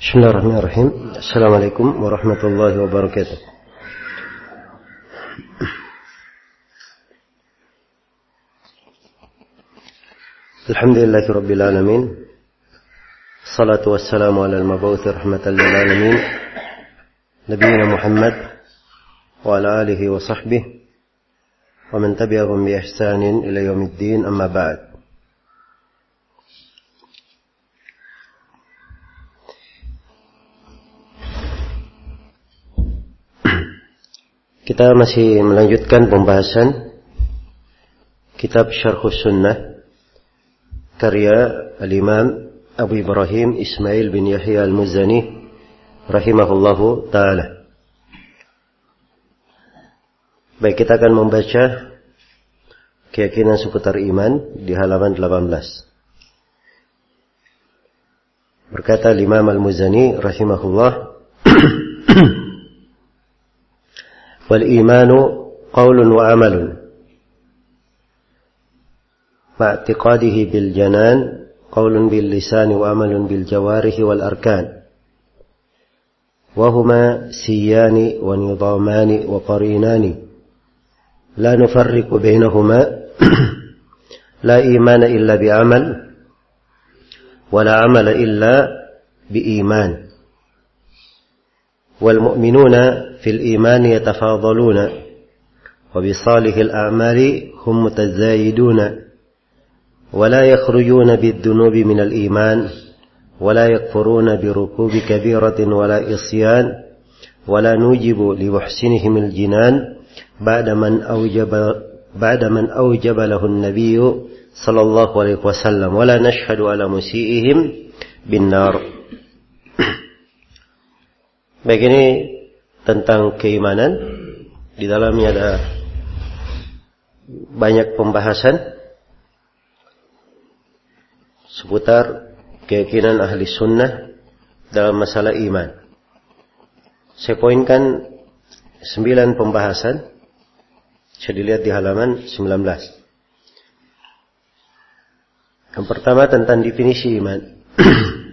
بسم الله الرحمن الرحيم السلام عليكم ورحمة الله وبركاته الحمد لله رب العالمين الصلاة والسلام على المبعوث رحمة للعالمين نبينا محمد وعلى آله وصحبه ومن تبعهم بإحسان إلى يوم الدين أما بعد Kita masih melanjutkan pembahasan kitab Syarh Sunnah karya Al-Imam Abu Ibrahim Ismail bin Yahya Al-Muzani rahimahullahu taala. Baik, kita akan membaca keyakinan seputar iman di halaman 18. Berkata Imam Al-Muzani rahimahullah والإيمان قول وعمل. مع اعتقاده بالجنان قول باللسان وعمل بالجوارح والأركان. وهما سيان ونظامان وقرينان. لا نفرق بينهما. لا إيمان إلا بعمل ولا عمل إلا بإيمان. والمؤمنون في الإيمان يتفاضلون وبصالح الأعمال هم متزايدون ولا يخرجون بالذنوب من الإيمان ولا يكفرون بركوب كبيرة ولا إصيان ولا نوجب لمحسنهم الجنان بعد من أوجب بعد من أوجب له النبي صلى الله عليه وسلم ولا نشهد على مسيئهم بالنار. Baik ini tentang keimanan. Di dalamnya ada banyak pembahasan seputar keyakinan ahli sunnah dalam masalah iman. Saya poinkan sembilan pembahasan. Bisa dilihat di halaman 19. Yang pertama tentang definisi iman.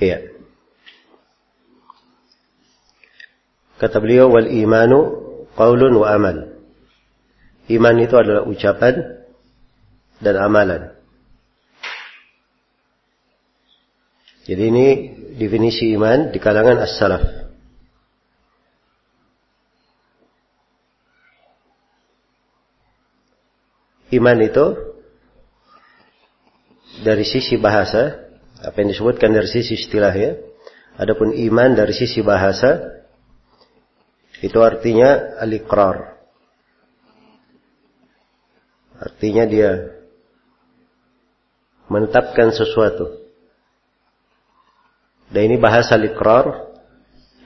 Iya. Kata beliau wal imanu qaulun wa amal. Iman itu adalah ucapan dan amalan. Jadi ini definisi iman di kalangan as-salaf. Iman itu dari sisi bahasa apa yang disebutkan dari sisi istilah ya. Adapun iman dari sisi bahasa itu artinya al-iqrar. Artinya dia menetapkan sesuatu. Dan ini bahasa al-iqrar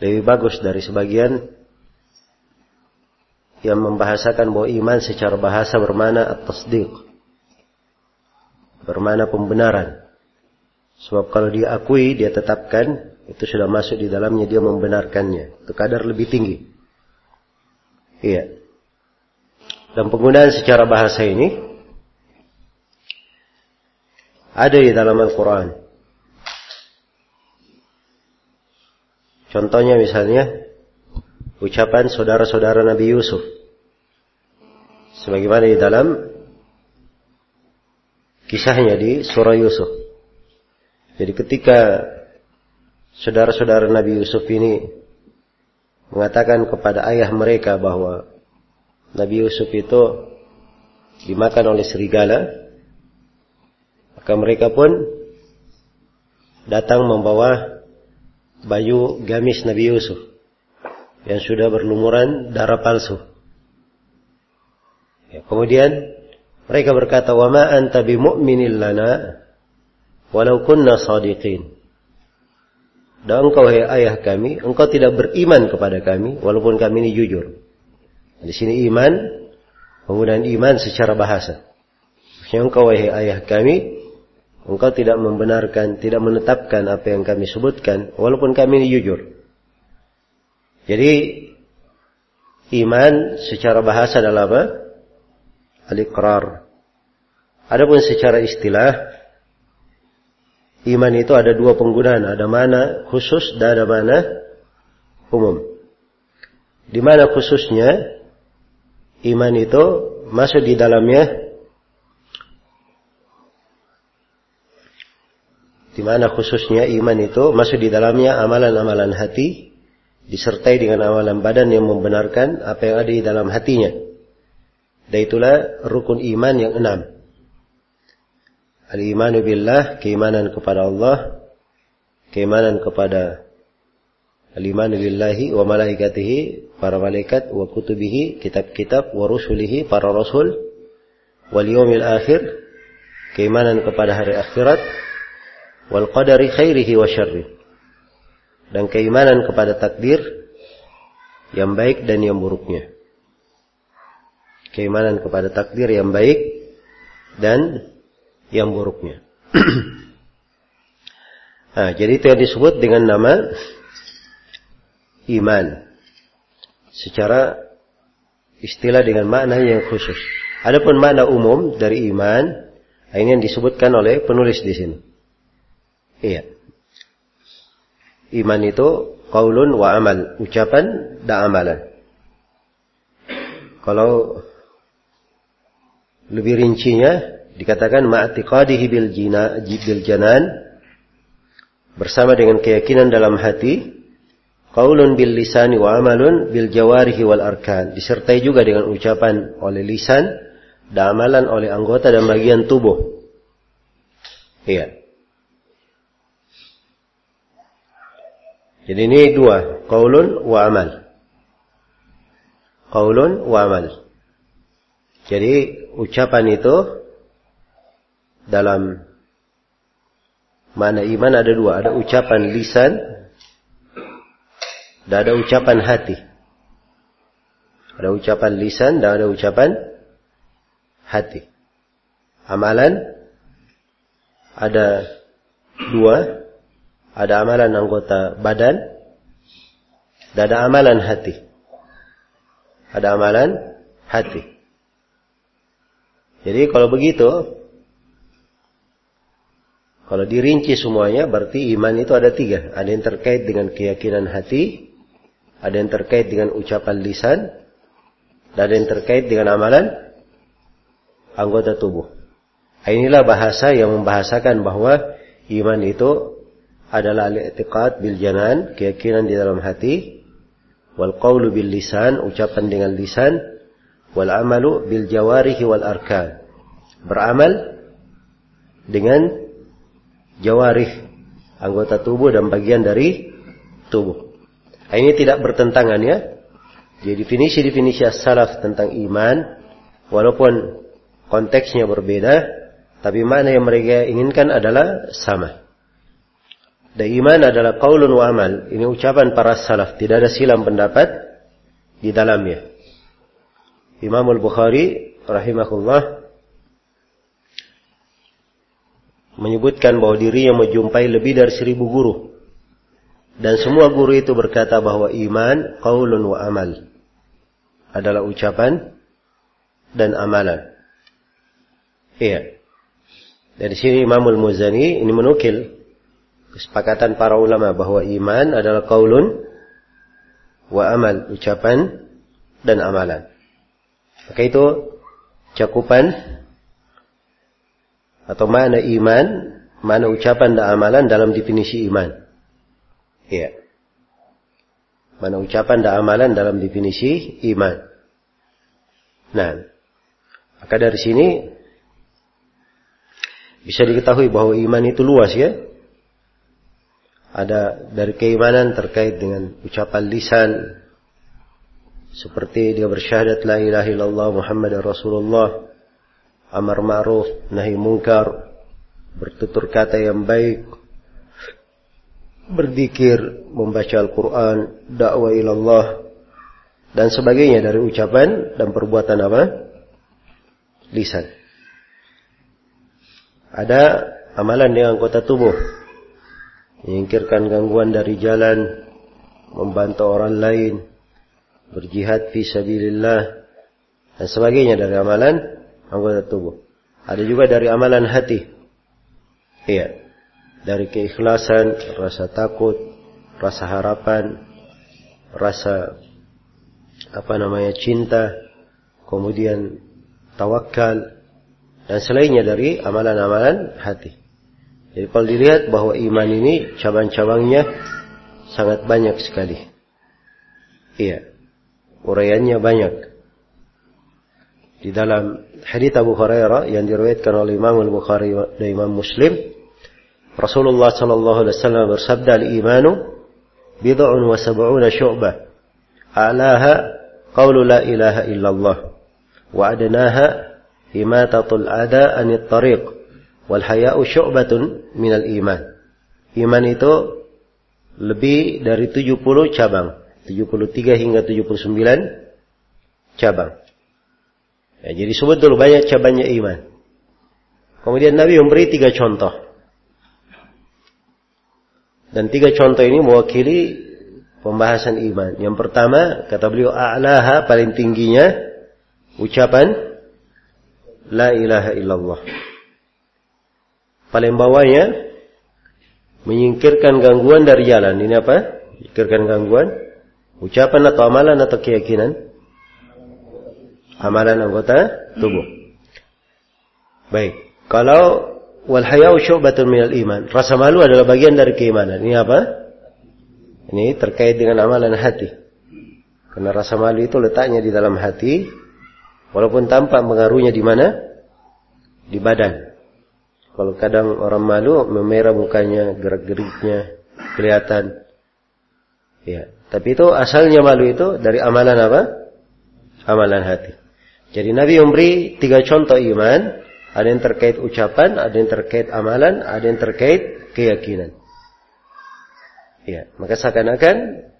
lebih bagus dari sebagian yang membahasakan bahwa iman secara bahasa bermana at-tasdiq. Bermana pembenaran. Sebab kalau dia akui, dia tetapkan, itu sudah masuk di dalamnya, dia membenarkannya. Itu kadar lebih tinggi. Iya. Dan penggunaan secara bahasa ini ada di dalam Al-Quran. Contohnya misalnya ucapan saudara-saudara Nabi Yusuf. Sebagaimana di dalam kisahnya di surah Yusuf. Jadi ketika saudara-saudara Nabi Yusuf ini mengatakan kepada ayah mereka bahwa Nabi Yusuf itu dimakan oleh serigala, maka mereka pun datang membawa baju gamis Nabi Yusuf yang sudah berlumuran darah palsu. Ya, kemudian mereka berkata, "Wa ma anta lana walau kunna sadiqin. Dan engkau hai ayah kami, engkau tidak beriman kepada kami walaupun kami ini jujur. Di sini iman, penggunaan iman secara bahasa. Yang engkau hai ayah kami, engkau tidak membenarkan, tidak menetapkan apa yang kami sebutkan walaupun kami ini jujur. Jadi iman secara bahasa adalah apa? Al-iqrar. Adapun secara istilah iman itu ada dua penggunaan, ada mana khusus dan ada mana umum. Di mana khususnya iman itu masuk di dalamnya di mana khususnya iman itu masuk di dalamnya amalan-amalan hati disertai dengan amalan badan yang membenarkan apa yang ada di dalam hatinya. Dan itulah rukun iman yang enam. Al-imanu billah, keimanan kepada Allah, keimanan kepada al-imanu billahi wa malaikatihi, para malaikat, wa kutubihi, kitab-kitab, wa rusulihi, para rasul, wal yawmil akhir, keimanan kepada hari akhirat, wal qadari khairihi wa syarri. Dan keimanan kepada takdir yang baik dan yang buruknya. Keimanan kepada takdir yang baik dan yang buruknya. nah, jadi itu yang disebut dengan nama iman. Secara istilah dengan makna yang khusus. Adapun makna umum dari iman, ini yang disebutkan oleh penulis di sini. Iya. Iman itu qaulun wa amal, ucapan dan amalan. Kalau lebih rincinya dikatakan ma'tiqadihi bil jina bil janan bersama dengan keyakinan dalam hati qaulun bil lisani wa amalun bil jawarihi wal arkan. Disertai juga dengan ucapan oleh lisan dan amalan oleh anggota dan bagian tubuh. Iya. Jadi ini dua qaulun wa amal. Qaulun wa amal. Jadi ucapan itu dalam mana iman ada dua, ada ucapan lisan dan ada ucapan hati. Ada ucapan lisan dan ada ucapan hati. Amalan ada dua, ada amalan anggota badan dan ada amalan hati. Ada amalan hati. Jadi kalau begitu, kalau dirinci semuanya berarti iman itu ada tiga. Ada yang terkait dengan keyakinan hati, ada yang terkait dengan ucapan lisan, dan ada yang terkait dengan amalan anggota tubuh. Inilah bahasa yang membahasakan bahwa iman itu adalah al-i'tiqad bil janan, keyakinan di dalam hati, wal qawlu bil lisan, ucapan dengan lisan, wal amalu bil jawarihi wal arkan. Beramal dengan jawarih, anggota tubuh dan bagian dari tubuh. Nah, ini tidak bertentangan ya. Jadi definisi-definisi salaf tentang iman, walaupun konteksnya berbeda, tapi mana yang mereka inginkan adalah sama. Dan iman adalah qaulun wa amal. Ini ucapan para salaf, tidak ada silam pendapat di dalamnya. Imam Al-Bukhari rahimahullah menyebutkan bahwa dirinya menjumpai lebih dari seribu guru. Dan semua guru itu berkata bahwa iman, qaulun wa amal. Adalah ucapan dan amalan. Iya. Dari sini Imamul Muzani ini menukil kesepakatan para ulama bahwa iman adalah qaulun wa amal, ucapan dan amalan. Maka itu cakupan atau mana iman, mana ucapan dan amalan dalam definisi iman. Iya. Mana ucapan dan amalan dalam definisi iman. Nah, maka dari sini bisa diketahui bahwa iman itu luas ya. Ada dari keimanan terkait dengan ucapan lisan, seperti dia bersyahadat la ilaha illallah Muhammad Rasulullah amar ma'ruf, nahi mungkar, bertutur kata yang baik, berzikir, membaca Al-Quran, dakwah ilallah, dan sebagainya dari ucapan dan perbuatan apa? Lisan. Ada amalan dengan anggota tubuh. Menyingkirkan gangguan dari jalan, membantu orang lain, berjihad fi sabilillah, dan sebagainya dari amalan anggota tubuh. Ada juga dari amalan hati. Iya. dari keikhlasan, rasa takut, rasa harapan, rasa apa namanya cinta, kemudian tawakal dan selainnya dari amalan-amalan hati. Jadi kalau dilihat bahwa iman ini cabang-cabangnya sangat banyak sekali. Iya. Uraiannya banyak. Di dalam hadits Abu Hurairah yang diriwayatkan oleh Imam Al-Bukhari dan Imam Muslim, Rasulullah sallallahu alaihi wasallam bersabda, "Al-imanu bid'un wa sab'una syu'bah. A'laha qawlu la ilaha illallah wa adnaha imatatul ada anit tariq wal haya'u syu'batun minal iman." Iman itu lebih dari 70 cabang, 73 hingga 79 cabang. Ya, jadi sebut dulu banyak cabangnya iman. Kemudian Nabi memberi tiga contoh. Dan tiga contoh ini mewakili pembahasan iman. Yang pertama, kata beliau, a'laha paling tingginya ucapan La ilaha illallah. Paling bawahnya menyingkirkan gangguan dari jalan. Ini apa? Menyingkirkan gangguan. Ucapan atau amalan atau keyakinan? Amalan anggota tubuh. Baik, kalau wal hayau syu'batun minal iman. Rasa malu adalah bagian dari keimanan. Ini apa? Ini terkait dengan amalan hati. Karena rasa malu itu letaknya di dalam hati, walaupun tampak mengaruhnya di mana? Di badan. Kalau kadang orang malu memerah mukanya, gerak-geriknya kelihatan. Ya, tapi itu asalnya malu itu dari amalan apa? Amalan hati. Jadi Nabi memberi tiga contoh iman. Ada yang terkait ucapan, ada yang terkait amalan, ada yang terkait keyakinan. Ya, maka seakan-akan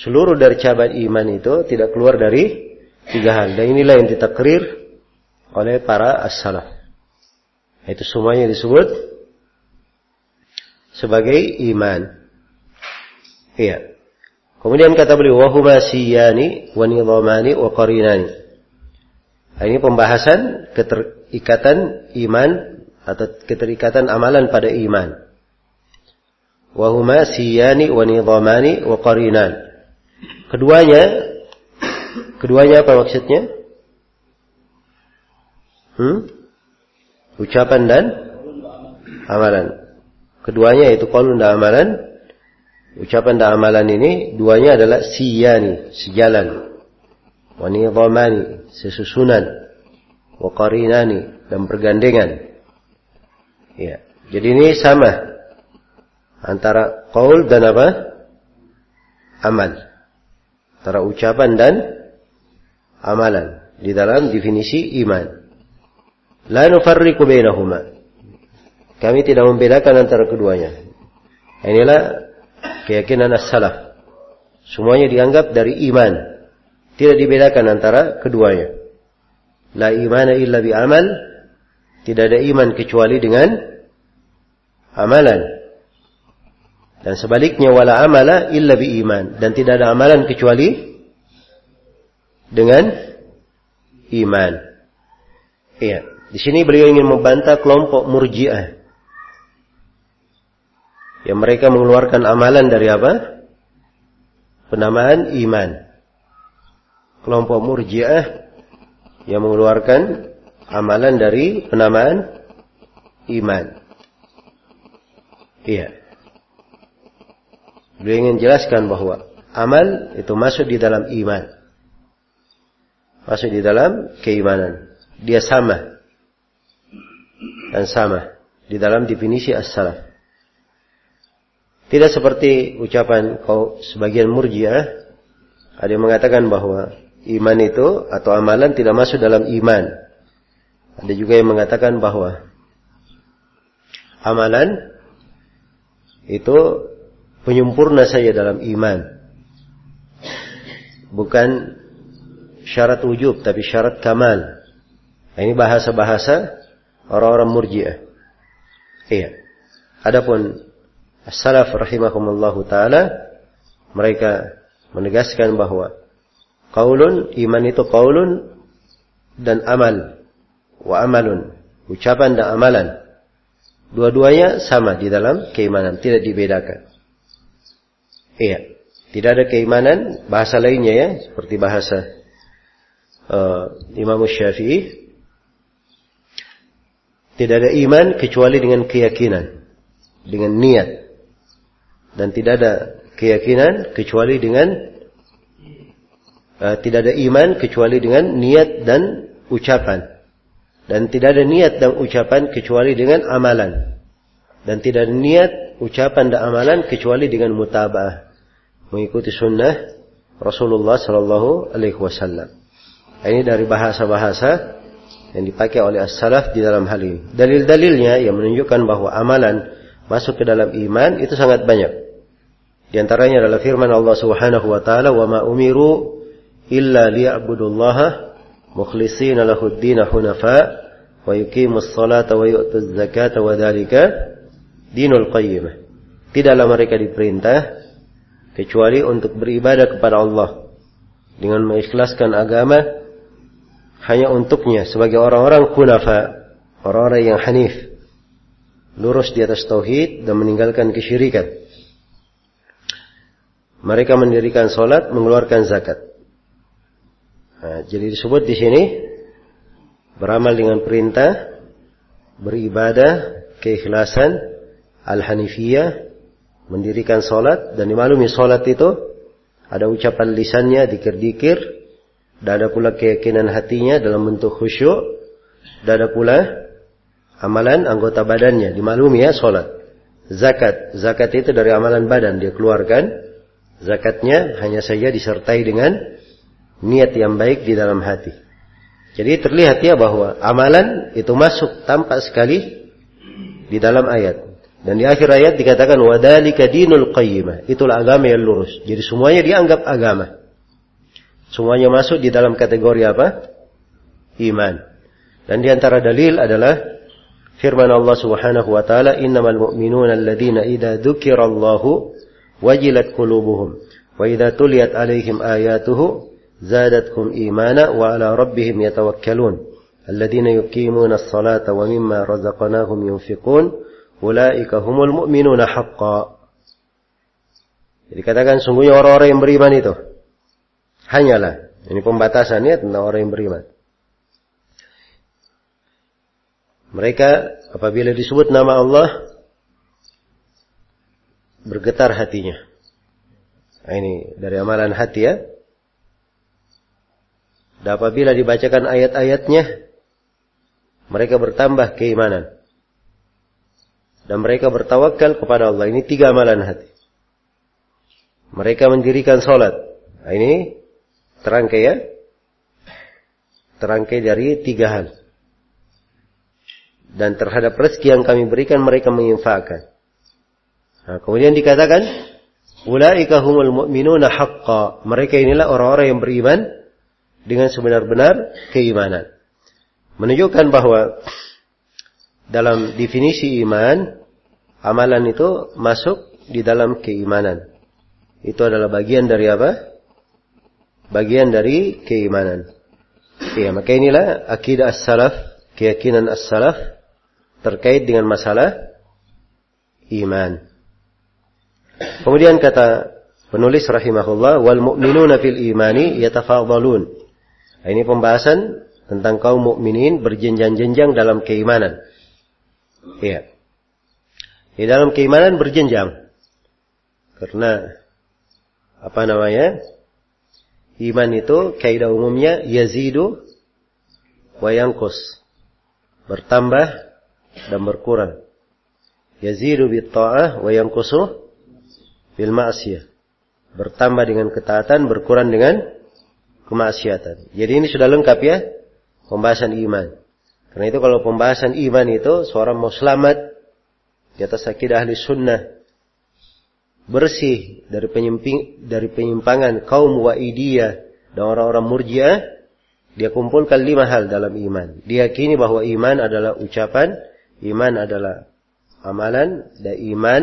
seluruh dari cabang iman itu tidak keluar dari tiga hal. Dan inilah yang ditakrir oleh para as-salaf. Itu semuanya disebut sebagai iman. Iya. Kemudian kata beliau, wahuma siyani wa nidhamani wa qarinani. Nah, ini pembahasan keterikatan iman atau keterikatan amalan pada iman. Wahuma siyani wa nidhamani wa qarinan. Keduanya keduanya apa maksudnya? Hmm? Ucapan dan amalan. Keduanya itu qaulun dan amalan. Ucapan dan amalan ini duanya adalah siyani, sejalan wanidhamani sesusunan wa qarinani dan bergandengan ya jadi ini sama antara qaul dan apa? Amal. Antara ucapan dan amalan. Di dalam definisi iman. La nufarriqu bainahuma. Kami tidak membedakan antara keduanya. Inilah keyakinan as-salaf. Semuanya dianggap dari iman tidak dibedakan antara keduanya. La imana illa bi amal. Tidak ada iman kecuali dengan amalan. Dan sebaliknya wala amala illa bi iman. Dan tidak ada amalan kecuali dengan iman. Iya. Di sini beliau ingin membantah kelompok murjiah. Yang mereka mengeluarkan amalan dari apa? Penamaan iman kelompok murjiah yang mengeluarkan amalan dari penamaan iman. Iya. Beliau ingin jelaskan bahwa amal itu masuk di dalam iman. Masuk di dalam keimanan. Dia sama. Dan sama. Di dalam definisi as-salaf. Tidak seperti ucapan kau sebagian murjiah. Ada yang mengatakan bahwa iman itu atau amalan tidak masuk dalam iman. Ada juga yang mengatakan bahwa amalan itu penyempurna saja dalam iman. Bukan syarat wujub tapi syarat kamal. Nah, ini bahasa-bahasa orang-orang murjiah. Iya. Adapun as-salaf rahimakumullahu taala mereka menegaskan bahwa Qaulun, iman itu qaulun dan amal. Wa amalun, ucapan dan amalan. Dua-duanya sama di dalam keimanan, tidak dibedakan. Iya, tidak ada keimanan bahasa lainnya ya, seperti bahasa uh, Imam Syafi'i. Tidak ada iman kecuali dengan keyakinan, dengan niat. Dan tidak ada keyakinan kecuali dengan uh, tidak ada iman kecuali dengan niat dan ucapan. Dan tidak ada niat dan ucapan kecuali dengan amalan. Dan tidak ada niat, ucapan dan amalan kecuali dengan mutabah. Mengikuti sunnah Rasulullah Sallallahu Alaihi Wasallam. Ini dari bahasa-bahasa yang dipakai oleh as-salaf di dalam hal ini. Dalil-dalilnya yang menunjukkan bahwa amalan masuk ke dalam iman itu sangat banyak. Di antaranya adalah firman Allah Subhanahu wa taala, "Wa ma umiru illa liya'budullaha mukhlishina lahud dina hunafa wa yuqimus salata wa yu'tuz zakata wa dzalika dinul qayyimah. Tidaklah mereka diperintah kecuali untuk beribadah kepada Allah dengan mengikhlaskan agama hanya untuknya sebagai orang-orang kunafa, orang-orang yang hanif, lurus di atas tauhid dan meninggalkan kesyirikan. Mereka mendirikan salat mengeluarkan zakat. Nah, jadi disebut di sini beramal dengan perintah, beribadah, keikhlasan, al-hanifiyah, mendirikan solat dan dimaklumi solat itu ada ucapan lisannya dikir-dikir dan ada pula keyakinan hatinya dalam bentuk khusyuk dan ada pula amalan anggota badannya dimaklumi ya solat. Zakat. Zakat itu dari amalan badan dia keluarkan. Zakatnya hanya saja disertai dengan niat yang baik di dalam hati. Jadi terlihat ya bahwa amalan itu masuk tampak sekali di dalam ayat. Dan di akhir ayat dikatakan wadalika dinul qayyimah. Itulah agama yang lurus. Jadi semuanya dianggap agama. Semuanya masuk di dalam kategori apa? Iman. Dan di antara dalil adalah firman Allah Subhanahu wa taala, "Innamal mu'minuna alladziina idza dzukirallahu wajilat qulubuhum wa idza tuliyat 'alaihim ayatuhu زادتهم إيمانا وعلى ربهم يتوكلون الذين يقيمون الصلاة ومما رزقناهم ينفقون أولئك هم المؤمنون حقا Jadi katakan sungguhnya orang-orang yang beriman itu hanyalah ini pembatasannya tentang orang yang beriman. Mereka apabila disebut nama Allah bergetar hatinya. Nah, ini dari amalan hati ya. Dan apabila dibacakan ayat-ayatnya, mereka bertambah keimanan. Dan mereka bertawakal kepada Allah. Ini tiga amalan hati. Mereka mendirikan sholat. Nah, ini terangkai ya. Terangkai dari tiga hal. Dan terhadap rezeki yang kami berikan mereka menginfakkan. Nah, kemudian dikatakan, Ulaika humul mu'minuna haqqa. Mereka inilah orang-orang yang beriman dengan sebenar-benar keimanan. Menunjukkan bahwa dalam definisi iman, amalan itu masuk di dalam keimanan. Itu adalah bagian dari apa? Bagian dari keimanan. Ya, maka inilah akidah as-salaf, keyakinan as-salaf terkait dengan masalah iman. Kemudian kata penulis rahimahullah wal mu'minuna fil imani yatafadhalun Nah, ini pembahasan tentang kaum mukminin berjenjang-jenjang dalam keimanan. Iya. Di dalam keimanan berjenjang. Karena apa namanya? Iman itu kaidah umumnya yazidu wa yanqus. Bertambah dan berkurang. Yazidu bit ta'ah wa yanqusu bil ma'siyah. Bertambah dengan ketaatan, berkurang dengan kemaksiatan. Jadi ini sudah lengkap ya pembahasan iman. Karena itu kalau pembahasan iman itu seorang mau selamat di atas akidah ahli sunnah bersih dari penyimpang dari penyimpangan kaum waidiyah dan orang-orang murjiah dia kumpulkan lima hal dalam iman. Diyakini bahwa iman adalah ucapan, iman adalah amalan, dan iman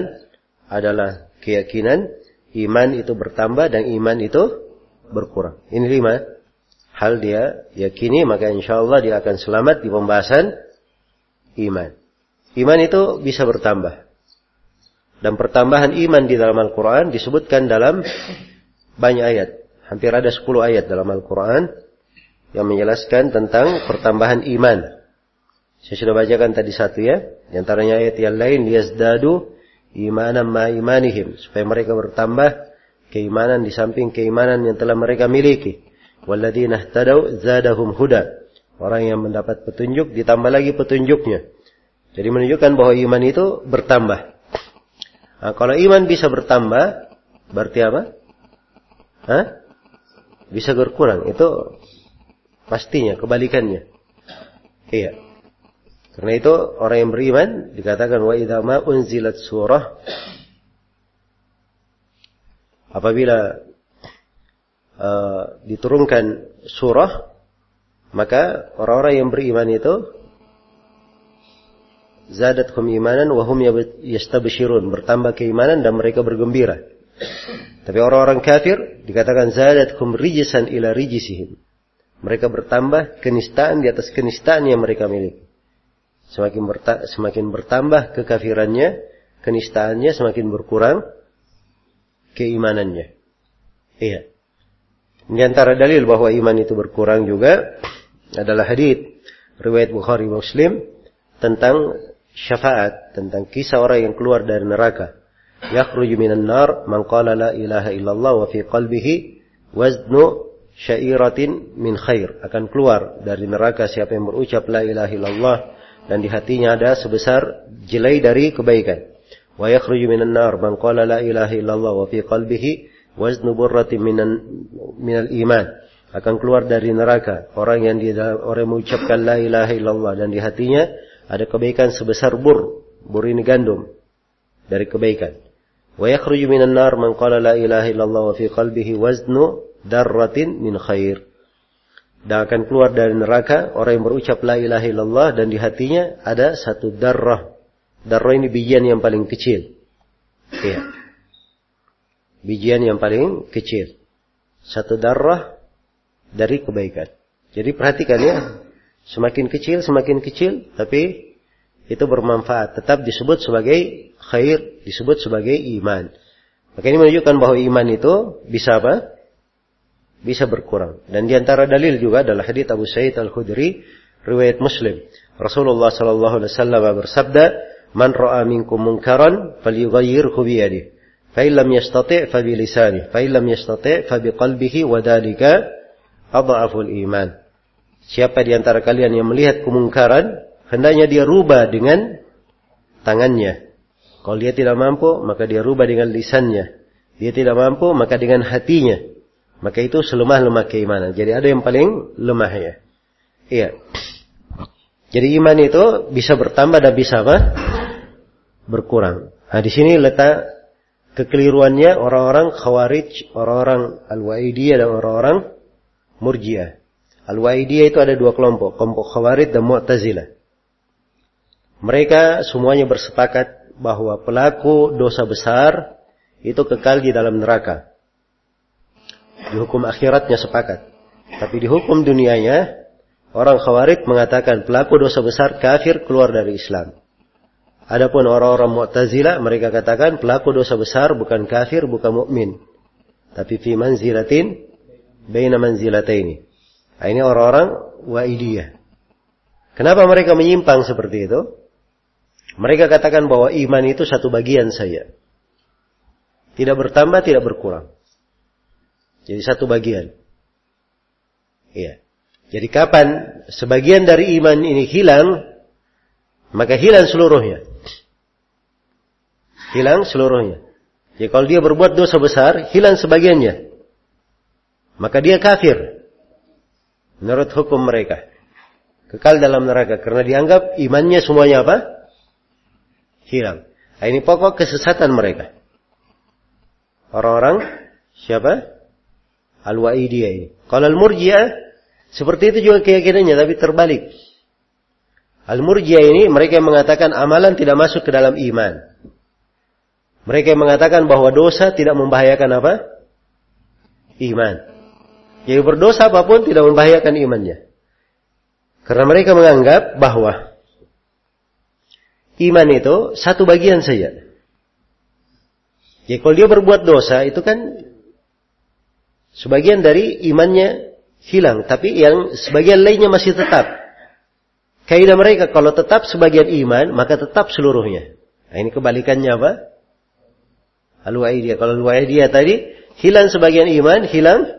adalah keyakinan, iman itu bertambah dan iman itu berkurang. Ini lima hal dia yakini maka insya Allah dia akan selamat di pembahasan iman. iman itu bisa bertambah. Dan pertambahan iman di dalam Al-Quran disebutkan dalam banyak ayat. Hampir ada 10 ayat dalam Al-Quran yang menjelaskan tentang pertambahan iman. Saya sudah bacakan tadi satu ya. Di antaranya ayat yang lain, liyazdadu imanan ma imanihim. Supaya mereka bertambah keimanan di samping keimanan yang telah mereka miliki. Walladzina ihtadau zadahum huda. Orang yang mendapat petunjuk ditambah lagi petunjuknya. Jadi menunjukkan bahwa iman itu bertambah. Nah, kalau iman bisa bertambah, berarti apa? Hah? Bisa berkurang. Itu pastinya, kebalikannya. Iya. Karena itu orang yang beriman dikatakan wa idza ma unzilat surah apabila uh, diturunkan surah maka orang-orang yang beriman itu zadatkum imanan wa hum yastabshirun, bertambah keimanan dan mereka bergembira. Tapi orang-orang kafir dikatakan zadatkum rijisan ila rijisihim. Mereka bertambah kenistaan di atas kenistaan yang mereka miliki. Semakin, berta semakin bertambah kekafirannya, kenistaannya semakin berkurang keimanannya. Iya. Di antara dalil bahwa iman itu berkurang juga adalah hadis riwayat Bukhari Muslim tentang syafaat tentang kisah orang yang keluar dari neraka. Yakhruju minan nar man qala la ilaha illallah wa fi qalbihi waznu syairatin min khair. Akan keluar dari neraka siapa yang berucap la ilaha illallah dan di hatinya ada sebesar jelai dari kebaikan. Yakhruju minan nar man qala la ilaha illallah wa fi qalbihi waznu burratin minan minal iman. Akan keluar dari neraka orang yang di orang yang mengucapkan la ilaha illallah dan di hatinya ada kebaikan sebesar bur. Bur ini gandum dari kebaikan. Wa yakhruju minan nar man qala la ilaha illallah wa fi qalbihi waznu darratin min khair. Dan akan keluar dari neraka orang yang berucap la ilaha illallah dan di hatinya ada satu darrah. Darrah ini bijian yang paling kecil. Iya. Bijian yang paling kecil. Satu darrah dari kebaikan. Jadi perhatikan ya, Semakin kecil, semakin kecil, tapi itu bermanfaat. Tetap disebut sebagai khair, disebut sebagai iman. Maka ini menunjukkan bahwa iman itu bisa apa? Bisa berkurang. Dan di antara dalil juga adalah hadits Abu Sa'id Al-Khudri, riwayat Muslim. Rasulullah sallallahu alaihi wasallam bersabda, "Man ra'a minkum munkaran falyughayyirhu bi yadihi." Fa illam yastati' fa bi lisanihi, fa illam yastati' fa bi qalbihi wa dhalika adhaful iman. Siapa di antara kalian yang melihat kemungkaran, hendaknya dia rubah dengan tangannya. Kalau dia tidak mampu, maka dia rubah dengan lisannya. Dia tidak mampu, maka dengan hatinya. Maka itu selemah-lemah keimanan. Jadi ada yang paling lemah ya. Iya. Jadi iman itu bisa bertambah dan bisa apa? Berkurang. Nah di sini letak kekeliruannya orang-orang khawarij, orang-orang al-wa'idiyah dan orang-orang murjiah. Al-Waidiyah itu ada dua kelompok, kelompok Khawarij dan Mu'tazilah. Mereka semuanya bersepakat bahwa pelaku dosa besar itu kekal di dalam neraka. Di hukum akhiratnya sepakat. Tapi di hukum dunianya, orang Khawarij mengatakan pelaku dosa besar kafir keluar dari Islam. Adapun orang-orang Mu'tazilah mereka katakan pelaku dosa besar bukan kafir, bukan mukmin, tapi fi manzilatin baina manzilataini. Nah, ini orang-orang wa'idiyah. Kenapa mereka menyimpang seperti itu? Mereka katakan bahwa iman itu satu bagian saja. Tidak bertambah, tidak berkurang. Jadi satu bagian. Iya. Jadi kapan sebagian dari iman ini hilang, maka hilang seluruhnya. Hilang seluruhnya. Jadi kalau dia berbuat dosa besar, hilang sebagiannya. Maka dia kafir. Menurut hukum mereka. Kekal dalam neraka. Karena dianggap imannya semuanya apa? Hilang. Nah, ini pokok kesesatan mereka. Orang-orang siapa? Al-Wa'idiyah ini. Kalau Al-Murji'ah, seperti itu juga keyakinannya, tapi terbalik. Al-Murji'ah ini mereka yang mengatakan amalan tidak masuk ke dalam iman. Mereka yang mengatakan bahwa dosa tidak membahayakan apa? Iman. Jadi berdosa apa pun tidak membahayakan imannya. Karena mereka menganggap bahwa iman itu satu bagian saja. Ya kalau dia berbuat dosa itu kan sebagian dari imannya hilang, tapi yang sebagian lainnya masih tetap. Kaidah mereka kalau tetap sebagian iman, maka tetap seluruhnya. Nah, ini kebalikannya apa? Al-Wa'idiyah. Kalau Al-Wa'idiyah tadi hilang sebagian iman, hilang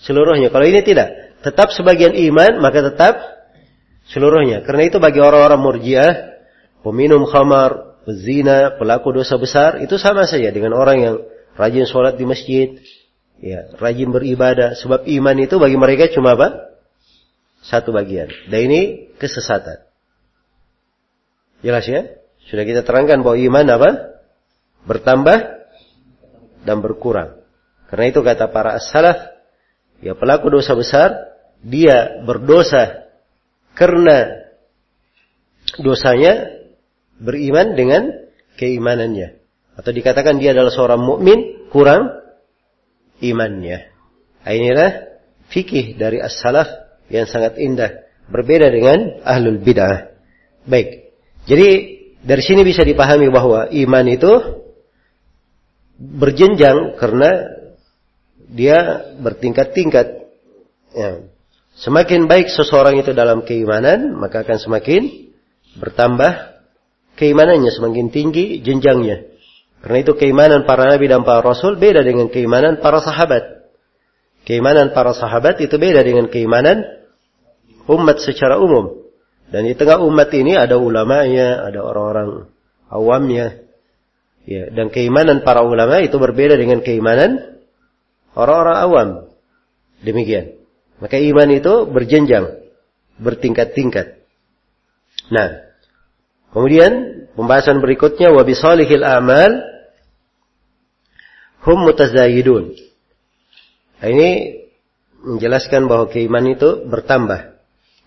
seluruhnya. Kalau ini tidak, tetap sebagian iman, maka tetap seluruhnya. Karena itu bagi orang-orang murjiah, peminum khamar, pezina, pelaku dosa besar, itu sama saja dengan orang yang rajin sholat di masjid, ya, rajin beribadah. Sebab iman itu bagi mereka cuma apa? Satu bagian. Dan ini kesesatan. Jelas ya? Sudah kita terangkan bahwa iman apa? Bertambah dan berkurang. Karena itu kata para as-salaf, ya pelaku dosa besar, dia berdosa karena dosanya beriman dengan keimanannya. Atau dikatakan dia adalah seorang mukmin kurang imannya. Nah, inilah fikih dari as-salaf yang sangat indah. Berbeda dengan ahlul bid'ah. Baik. Jadi dari sini bisa dipahami bahwa iman itu berjenjang karena dia bertingkat-tingkat. Ya. Semakin baik seseorang itu dalam keimanan, maka akan semakin bertambah keimanannya semakin tinggi jenjangnya. Karena itu keimanan para nabi dan para rasul beda dengan keimanan para sahabat. Keimanan para sahabat itu beda dengan keimanan umat secara umum. Dan di tengah umat ini ada ulamanya, ada orang-orang awamnya. Ya, dan keimanan para ulama itu berbeda dengan keimanan orang-orang awam. Demikian. Maka iman itu berjenjang, bertingkat-tingkat. Nah, Kemudian pembahasan berikutnya wa bisalihil amal hum mutazayidun. Nah, ini menjelaskan bahwa keimanan itu bertambah.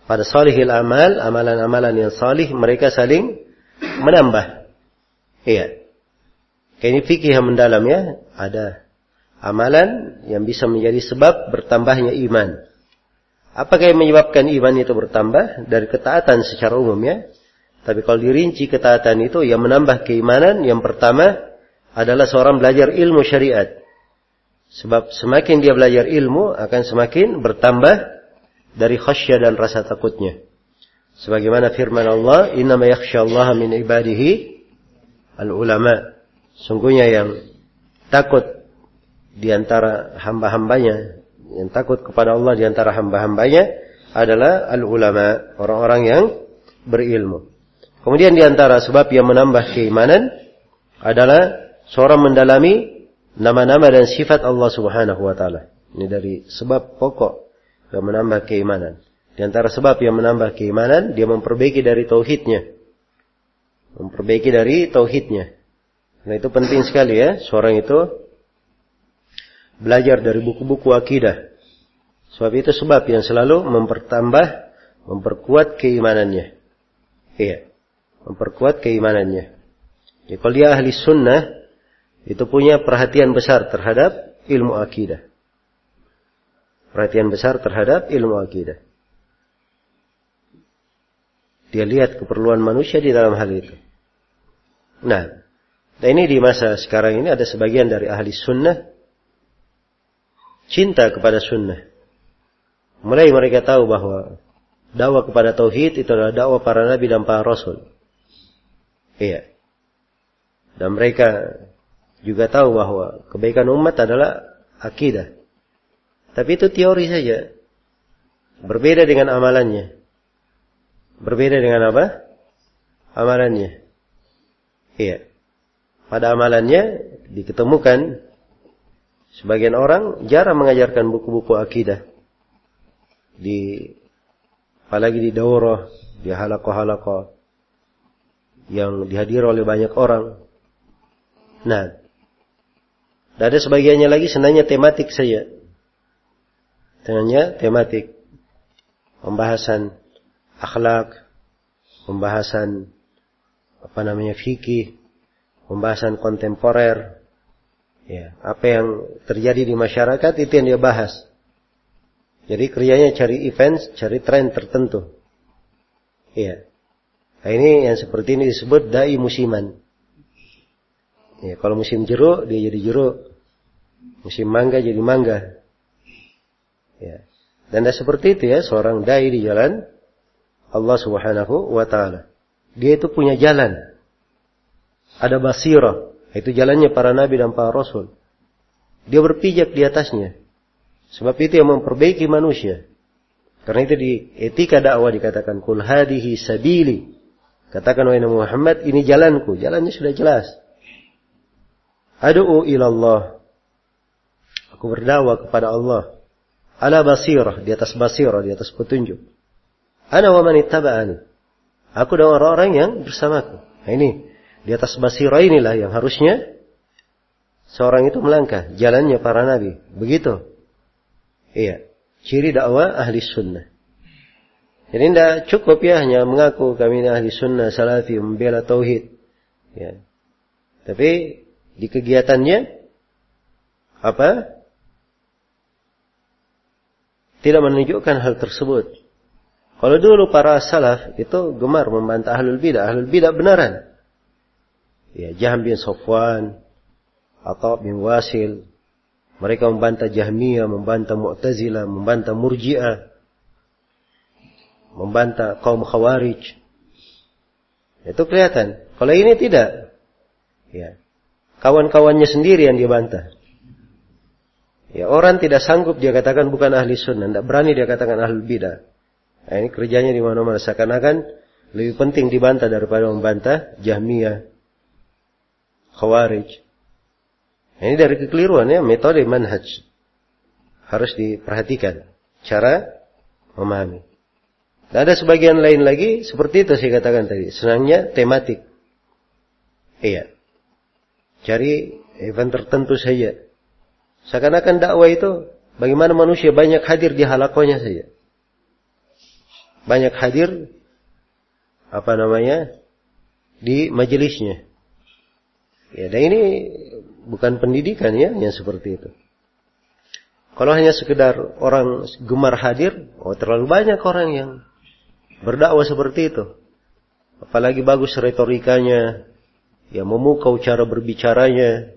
Pada salihil amal, amalan-amalan yang salih, mereka saling menambah. Iya. Kayak ini fikih yang mendalam ya. Ada amalan yang bisa menjadi sebab bertambahnya iman. Apakah yang menyebabkan iman itu bertambah? Dari ketaatan secara umum ya. Tapi kalau dirinci ketaatan itu yang menambah keimanan yang pertama adalah seorang belajar ilmu syariat. Sebab semakin dia belajar ilmu akan semakin bertambah dari khasyah dan rasa takutnya. Sebagaimana firman Allah, "Inna ma Allah min ibadihi al-ulama." Sungguhnya yang takut di antara hamba-hambanya, yang takut kepada Allah di antara hamba-hambanya adalah al-ulama, orang-orang yang berilmu. Kemudian di antara sebab yang menambah keimanan adalah seorang mendalami nama-nama dan sifat Allah Subhanahu wa taala. Ini dari sebab pokok yang menambah keimanan. Di antara sebab yang menambah keimanan, dia memperbaiki dari tauhidnya. Memperbaiki dari tauhidnya. Nah itu penting sekali ya, seorang itu belajar dari buku-buku akidah. Sebab itu sebab yang selalu mempertambah, memperkuat keimanannya. Iya memperkuat keimanannya. Jadi kalau dia ahli sunnah, itu punya perhatian besar terhadap ilmu akidah. Perhatian besar terhadap ilmu akidah. Dia lihat keperluan manusia di dalam hal itu. Nah, dan ini di masa sekarang ini ada sebagian dari ahli sunnah cinta kepada sunnah. Mulai mereka tahu bahwa dakwah kepada tauhid itu adalah dakwah para nabi dan para rasul. Iya. Dan mereka juga tahu bahwa kebaikan umat adalah akidah. Tapi itu teori saja. Berbeda dengan amalannya. Berbeda dengan apa? Amalannya. Iya. Pada amalannya diketemukan sebagian orang jarang mengajarkan buku-buku akidah. Di apalagi di daurah, di halakoh-halakoh yang dihadiri oleh banyak orang. Nah, dan ada sebagiannya lagi senangnya tematik saja. Senangnya tematik. Pembahasan akhlak, pembahasan apa namanya fikih, pembahasan kontemporer. Ya, apa yang terjadi di masyarakat itu yang dia bahas. Jadi kerjanya cari event, cari tren tertentu. Iya. Nah, ini yang seperti ini disebut dai musiman. Ya, kalau musim jeruk dia jadi jeruk. Musim mangga jadi mangga. Ya. Dan seperti itu ya seorang dai di jalan Allah Subhanahu wa taala. Dia itu punya jalan. Ada basirah, itu jalannya para nabi dan para rasul. Dia berpijak di atasnya. Sebab itu yang memperbaiki manusia. Karena itu di etika dakwah dikatakan kul hadihi sabili. Katakan wahai Muhammad, ini jalanku. Jalannya sudah jelas. Adu'u ilallah. Aku berdakwah kepada Allah. Ala basirah, di atas basirah, di atas petunjuk. Ana wa man. Aku dan orang-orang yang bersamaku. Nah ini, di atas basirah inilah yang harusnya seorang itu melangkah. Jalannya para nabi. Begitu. Iya. Ciri dakwah ahli sunnah. Jadi tidak cukup ya hanya mengaku kami ini ahli sunnah, salafi, membela tauhid. Ya. Tapi di kegiatannya apa? Tidak menunjukkan hal tersebut. Kalau dulu para salaf itu gemar membantah ahlul bidah, ahlul bidah benaran. Ya, Jaham bin Sofwan, atau bin Wasil, mereka membantah Jahmiyah, membantah Mu'tazilah, membantah Murji'ah, membantah kaum Khawarij. Itu kelihatan. Kalau ini tidak. Ya. Kawan-kawannya sendiri yang dibantah. Ya, orang tidak sanggup dia katakan bukan ahli sunnah, tidak berani dia katakan ahli bidah. Nah, ini kerjanya di mana-mana seakan-akan lebih penting dibantah daripada membantah Jahmiyah, Khawarij. Nah, ini dari kekeliruan ya, metode manhaj. Harus diperhatikan cara memahami. Dan ada sebagian lain lagi seperti itu saya katakan tadi, senangnya tematik. Iya. Cari event tertentu saja. Seakan-akan dakwah itu bagaimana manusia banyak hadir di halakonya saja banyak hadir apa namanya di majelisnya. Ya, dan ini bukan pendidikan ya yang seperti itu. Kalau hanya sekedar orang gemar hadir, oh terlalu banyak orang yang berdakwah seperti itu. Apalagi bagus retorikanya, ya memukau cara berbicaranya.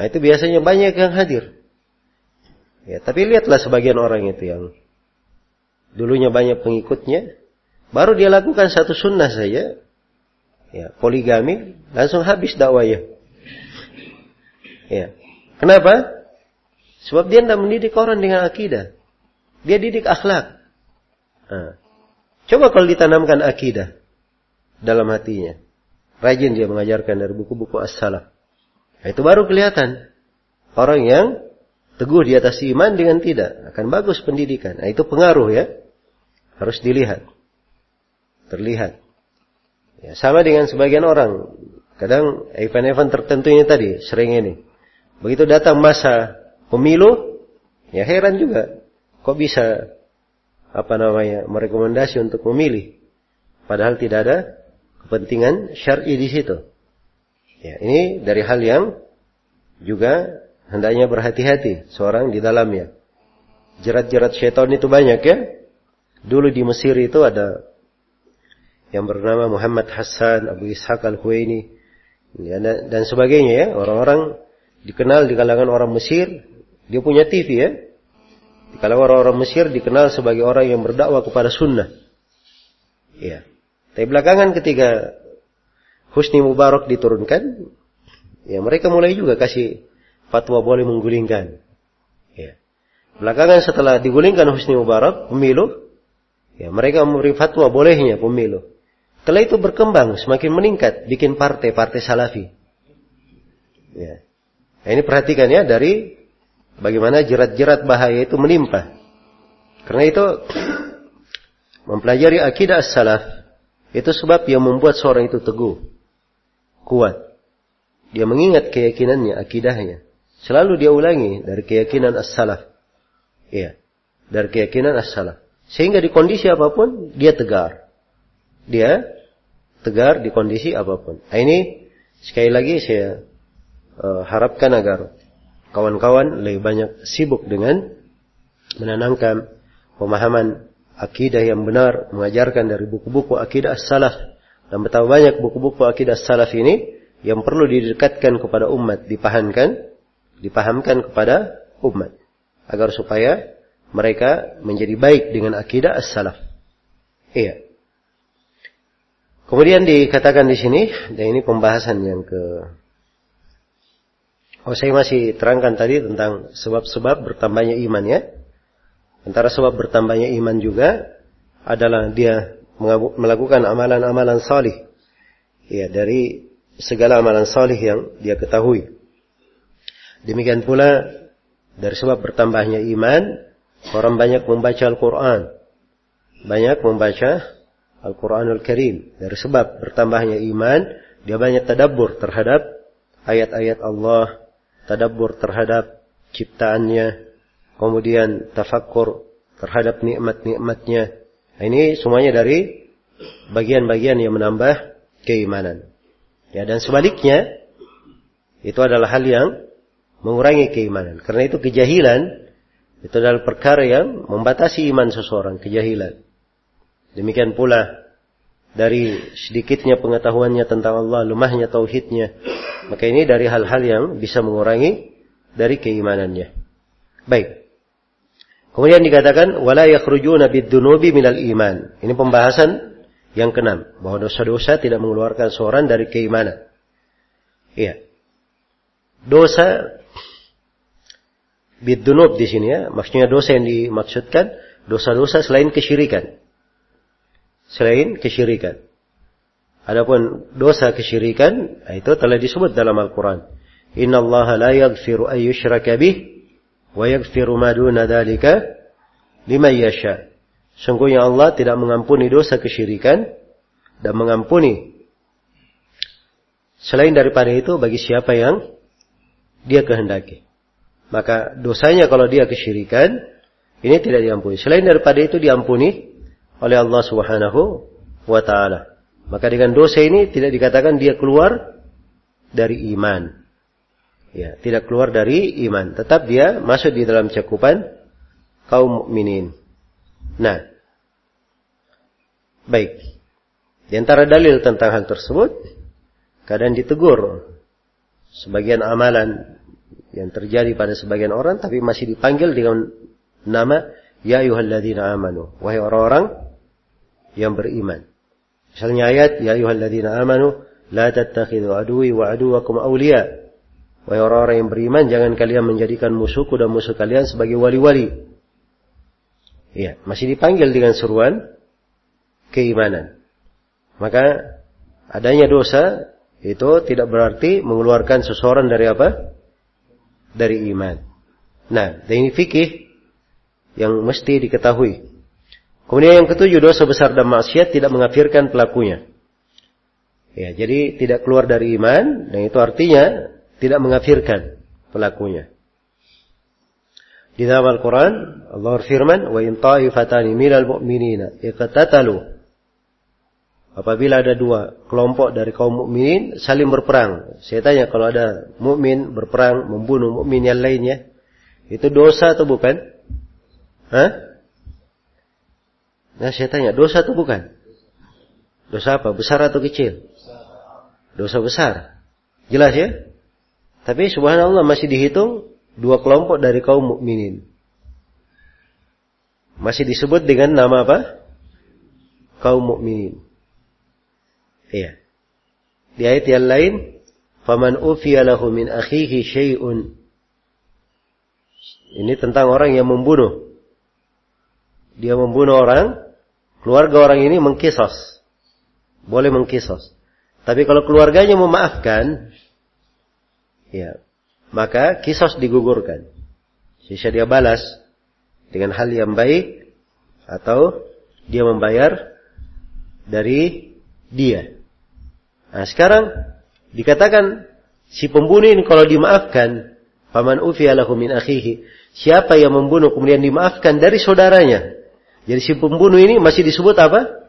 Nah itu biasanya banyak yang hadir. Ya, tapi lihatlah sebagian orang itu yang dulunya banyak pengikutnya, baru dia lakukan satu sunnah saja, ya, poligami, langsung habis dakwahnya. Ya. Kenapa? Sebab dia tidak mendidik orang dengan akidah. Dia didik akhlak. Nah. Coba kalau ditanamkan akidah dalam hatinya. Rajin dia mengajarkan dari buku-buku as-salaf. Nah, itu baru kelihatan. Orang yang teguh di atas iman dengan tidak. Akan bagus pendidikan. Nah, itu pengaruh ya. Harus dilihat. Terlihat. Ya, sama dengan sebagian orang. Kadang event-event tertentu ini tadi, sering ini. Begitu datang masa pemilu, ya heran juga. Kok bisa apa namanya merekomendasi untuk memilih, padahal tidak ada kepentingan syar'i di situ. Ya, ini dari hal yang juga hendaknya berhati-hati seorang di dalamnya. Jerat-jerat syaitan itu banyak ya. Dulu di Mesir itu ada yang bernama Muhammad Hassan, Abu Ishaq Al-Huwaini, ya, dan sebagainya ya. Orang-orang dikenal di kalangan orang Mesir, dia punya TV ya. Di kalangan orang-orang Mesir dikenal sebagai orang yang berdakwah kepada sunnah. Ya. Tapi belakangan ketika Husni Mubarak diturunkan, ya mereka mulai juga kasih fatwa boleh menggulingkan. Ya. Belakangan setelah digulingkan Husni Mubarak, pemilu, Ya, mereka memberi fatwa bolehnya pemilu. Setelah itu berkembang, semakin meningkat, bikin partai-partai salafi. Ya. Nah, ini perhatikan ya dari bagaimana jerat-jerat bahaya itu menimpa. Karena itu mempelajari akidah as-salaf itu sebab yang membuat seorang itu teguh, kuat. Dia mengingat keyakinannya, akidahnya. Selalu dia ulangi dari keyakinan as-salaf. Iya, dari keyakinan as-salaf. Sehingga di kondisi apa pun dia tegar. Dia tegar di kondisi apa pun. Nah, ini sekali lagi saya uh, harapkan agar kawan-kawan lebih banyak sibuk dengan menanamkan pemahaman akidah yang benar, mengajarkan dari buku-buku akidah salaf Dan betapa banyak buku-buku akidah salaf ini yang perlu didekatkan kepada umat, dipahamkan, dipahamkan kepada umat agar supaya mereka menjadi baik dengan akidah as-salaf. Iya. Kemudian dikatakan di sini, dan ini pembahasan yang ke Oh, saya masih terangkan tadi tentang sebab-sebab bertambahnya iman ya. Antara sebab bertambahnya iman juga adalah dia melakukan amalan-amalan salih. Ya, dari segala amalan salih yang dia ketahui. Demikian pula dari sebab bertambahnya iman, orang banyak membaca Al-Quran. Banyak membaca Al-Quranul Karim. Dari sebab bertambahnya iman, dia banyak tadabbur terhadap ayat-ayat Allah, tadabbur terhadap ciptaannya, kemudian tafakkur terhadap nikmat-nikmatnya. Nah, ini semuanya dari bagian-bagian yang menambah keimanan. Ya, dan sebaliknya itu adalah hal yang mengurangi keimanan. Karena itu kejahilan itu adalah perkara yang membatasi iman seseorang, kejahilan. Demikian pula dari sedikitnya pengetahuannya tentang Allah, lemahnya tauhidnya, maka ini dari hal-hal yang bisa mengurangi dari keimanannya. Baik. Kemudian dikatakan wala yakhrujuna bid-dunubi minal iman. Ini pembahasan yang keenam bahwa dosa-dosa tidak mengeluarkan seorang dari keimanan. Iya. Dosa bid-dunub di sini ya, maksudnya dosa yang dimaksudkan dosa-dosa selain kesyirikan. Selain kesyirikan. Adapun dosa kesyirikan itu telah disebut dalam Al-Quran. Inna Allah la yaghfiru an yushraka bih wa yaghfiru ma duna dhalika liman yasha. Sungguhnya Allah tidak mengampuni dosa kesyirikan dan mengampuni selain daripada itu bagi siapa yang dia kehendaki. Maka dosanya kalau dia kesyirikan ini tidak diampuni. Selain daripada itu diampuni oleh Allah Subhanahu wa taala. Maka dengan dosa ini tidak dikatakan dia keluar dari iman. Ya, tidak keluar dari iman, tetap dia masuk di dalam cakupan kaum mukminin. Nah, baik. Di antara dalil tentang hal tersebut, kadang ditegur sebagian amalan yang terjadi pada sebagian orang tapi masih dipanggil dengan nama ya ayyuhalladzina amanu, wahai orang-orang yang beriman. Misalnya ayat, Ya ayuhalladzina amanu, La tattakhidhu aduwi wa aduwakum awliya. Wahai orang-orang yang beriman, jangan kalian menjadikan musuhku dan musuh kalian sebagai wali-wali. Ya, masih dipanggil dengan seruan keimanan. Maka adanya dosa itu tidak berarti mengeluarkan seseorang dari apa? Dari iman. Nah, dan ini fikih yang mesti diketahui. Kemudian yang ketujuh dosa besar dan maksiat tidak mengafirkan pelakunya. Ya, jadi tidak keluar dari iman dan itu artinya tidak mengafirkan pelakunya. Di dalam Al-Quran, Allah berfirman, "Wa in ta'ifatani minal mu'minina iqtatalu." Apabila ada dua kelompok dari kaum mukminin saling berperang. Saya tanya kalau ada mukmin berperang membunuh mukmin yang lainnya, itu dosa atau bukan? Hah? Nah saya tanya, dosa atau bukan? Dosa apa? Besar atau kecil? Dosa besar. Jelas ya? Tapi subhanallah masih dihitung dua kelompok dari kaum mukminin. Masih disebut dengan nama apa? Kaum mukminin. Iya. Di ayat yang lain, "Faman ufiya lahu min akhihi syai'un." Ini tentang orang yang membunuh. Dia membunuh orang, Keluarga orang ini mengkisos. Boleh mengkisos. Tapi kalau keluarganya memaafkan, ya, maka kisos digugurkan. Sisa dia balas dengan hal yang baik atau dia membayar dari dia. Nah, sekarang dikatakan si pembunuh ini kalau dimaafkan, paman ufiya lahu min akhihi, siapa yang membunuh kemudian dimaafkan dari saudaranya, jadi si pembunuh ini masih disebut apa?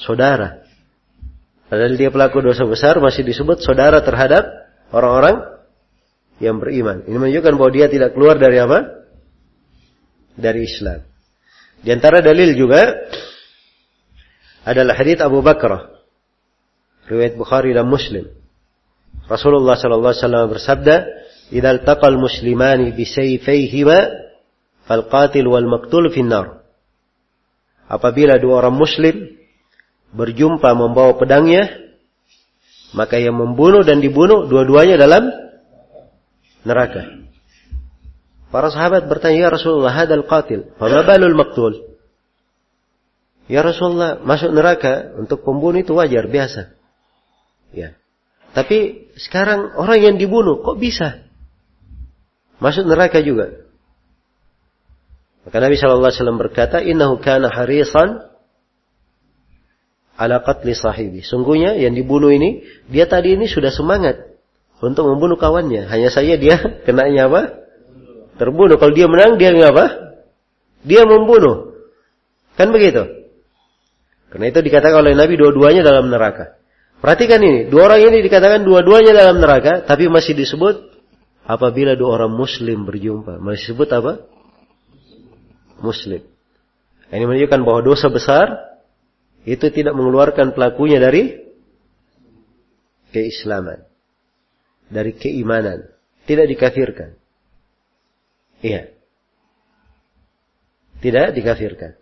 Saudara. Padahal dia pelaku dosa besar masih disebut saudara terhadap orang-orang yang beriman. Ini menunjukkan bahwa dia tidak keluar dari apa? Dari Islam. Di antara dalil juga adalah hadits Abu Bakar Riwayat Bukhari dan Muslim. Rasulullah sallallahu alaihi wasallam bersabda, "Idza altaqal muslimani bi sayfayhima fal qatil wal maqtul finnar." Apabila dua orang muslim berjumpa membawa pedangnya, maka yang membunuh dan dibunuh dua-duanya dalam neraka. Para sahabat bertanya, "Ya Rasulullah, hadal qatil, fama balul maqtul?" Ya Rasulullah, masuk neraka untuk pembunuh itu wajar, biasa. Ya. Tapi sekarang orang yang dibunuh kok bisa masuk neraka juga? Maka Nabi Shallallahu Alaihi Wasallam berkata, Innahu kana harisan ala qatli sahibi. Sungguhnya yang dibunuh ini, dia tadi ini sudah semangat untuk membunuh kawannya. Hanya saja dia kenanya apa? Terbunuh. Kalau dia menang, dia apa? Dia membunuh. Kan begitu? Karena itu dikatakan oleh Nabi dua-duanya dalam neraka. Perhatikan ini, dua orang ini dikatakan dua-duanya dalam neraka, tapi masih disebut apabila dua orang muslim berjumpa. Masih disebut apa? Muslim. Ini menunjukkan bahwa dosa besar itu tidak mengeluarkan pelakunya dari keislaman. Dari keimanan. Tidak dikafirkan. Iya. Tidak dikafirkan.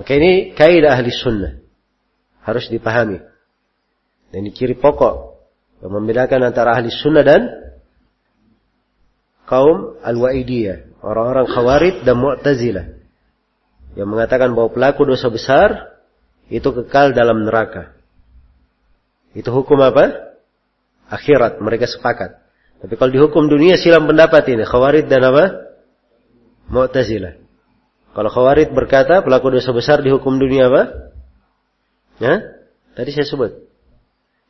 Maka ini kaidah ahli sunnah. Harus dipahami. Dan ini ciri pokok yang membedakan antara ahli sunnah dan kaum al-wa'idiyah. Orang-orang khawarid dan mu'tazilah. Yang mengatakan bahwa pelaku dosa besar itu kekal dalam neraka. Itu hukum apa? Akhirat. Mereka sepakat. Tapi kalau di hukum dunia silam pendapat ini. Khawarid dan apa? Mu'tazilah. Kalau khawarid berkata pelaku dosa besar di hukum dunia apa? Ya? Tadi saya sebut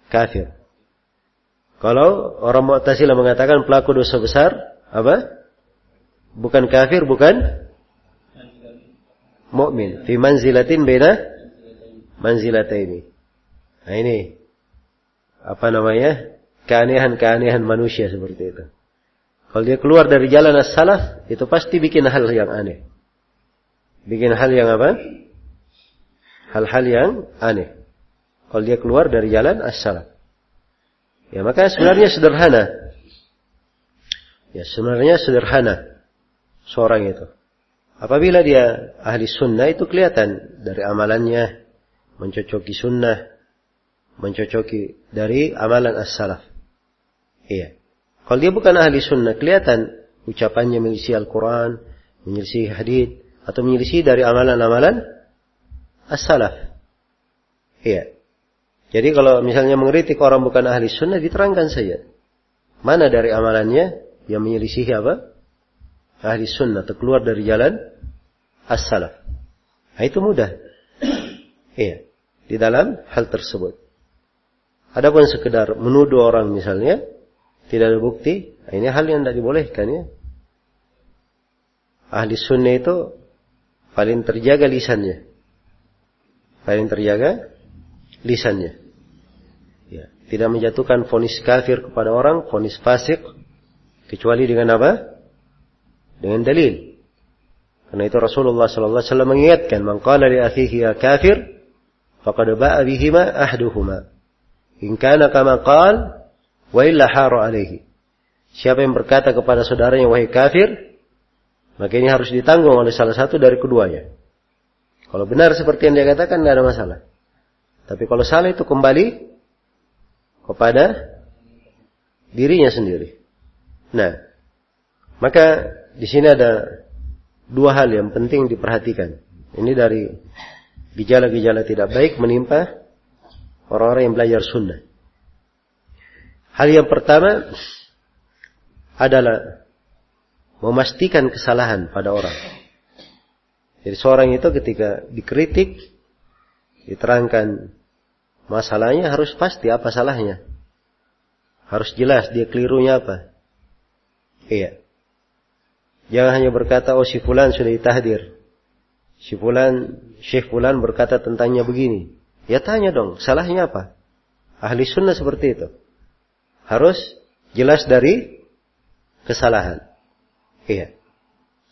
kafir. Kalau orang Mu'tazilah mengatakan pelaku dosa besar, apa? Bukan kafir, bukan mukmin. Fi manzilatin beda manzilataini. Nah ini apa namanya? Keanehan-keanehan manusia seperti itu. Kalau dia keluar dari jalan as-salaf, itu pasti bikin hal yang aneh. Bikin hal yang apa? Hal-hal yang aneh. Kalau dia keluar dari jalan as-salaf. Ya maka sebenarnya sederhana. Ya sebenarnya sederhana seorang itu. Apabila dia ahli sunnah itu kelihatan dari amalannya mencocoki sunnah, mencocoki dari amalan as-salaf. Iya. Kalau dia bukan ahli sunnah, kelihatan ucapannya menyelisih Al-Quran, menyelisih hadith, atau menyelisih dari amalan-amalan as-salaf. Iya. Jadi kalau misalnya mengkritik orang bukan ahli sunnah, diterangkan saja. Mana dari amalannya yang menyelisihi apa? Ahli sunnah, atau keluar dari jalan as-salaf. Nah, itu mudah. Iya. Di dalam hal tersebut. Adapun sekedar menuduh orang misalnya, tidak ada bukti, nah ini hal yang tidak dibolehkan ya. Ahli sunnah itu paling terjaga lisannya. Paling terjaga lisannya. Ya, tidak menjatuhkan fonis kafir kepada orang, fonis fasik, kecuali dengan apa? Dengan dalil. Karena itu Rasulullah sallallahu alaihi wasallam mengingatkan, "Man qala li akhihi ya kafir, faqad ba'a bihima ahduhuma." In kana kama qal, wa illa hara alaihi. Siapa yang berkata kepada saudaranya wahai kafir, maka ini harus ditanggung oleh salah satu dari keduanya. Kalau benar seperti yang dia katakan, tidak ada masalah. Tapi kalau salah itu kembali kepada dirinya sendiri. Nah, maka di sini ada dua hal yang penting diperhatikan. Ini dari gejala-gejala tidak baik menimpa orang-orang yang belajar sunnah. Hal yang pertama adalah memastikan kesalahan pada orang. Jadi seorang itu ketika dikritik, diterangkan Masalahnya harus pasti apa salahnya. Harus jelas dia kelirunya apa. Iya. Jangan hanya berkata, oh si fulan sudah ditahdir. Si fulan, Syekh fulan berkata tentangnya begini. Ya tanya dong, salahnya apa? Ahli sunnah seperti itu. Harus jelas dari kesalahan. Iya.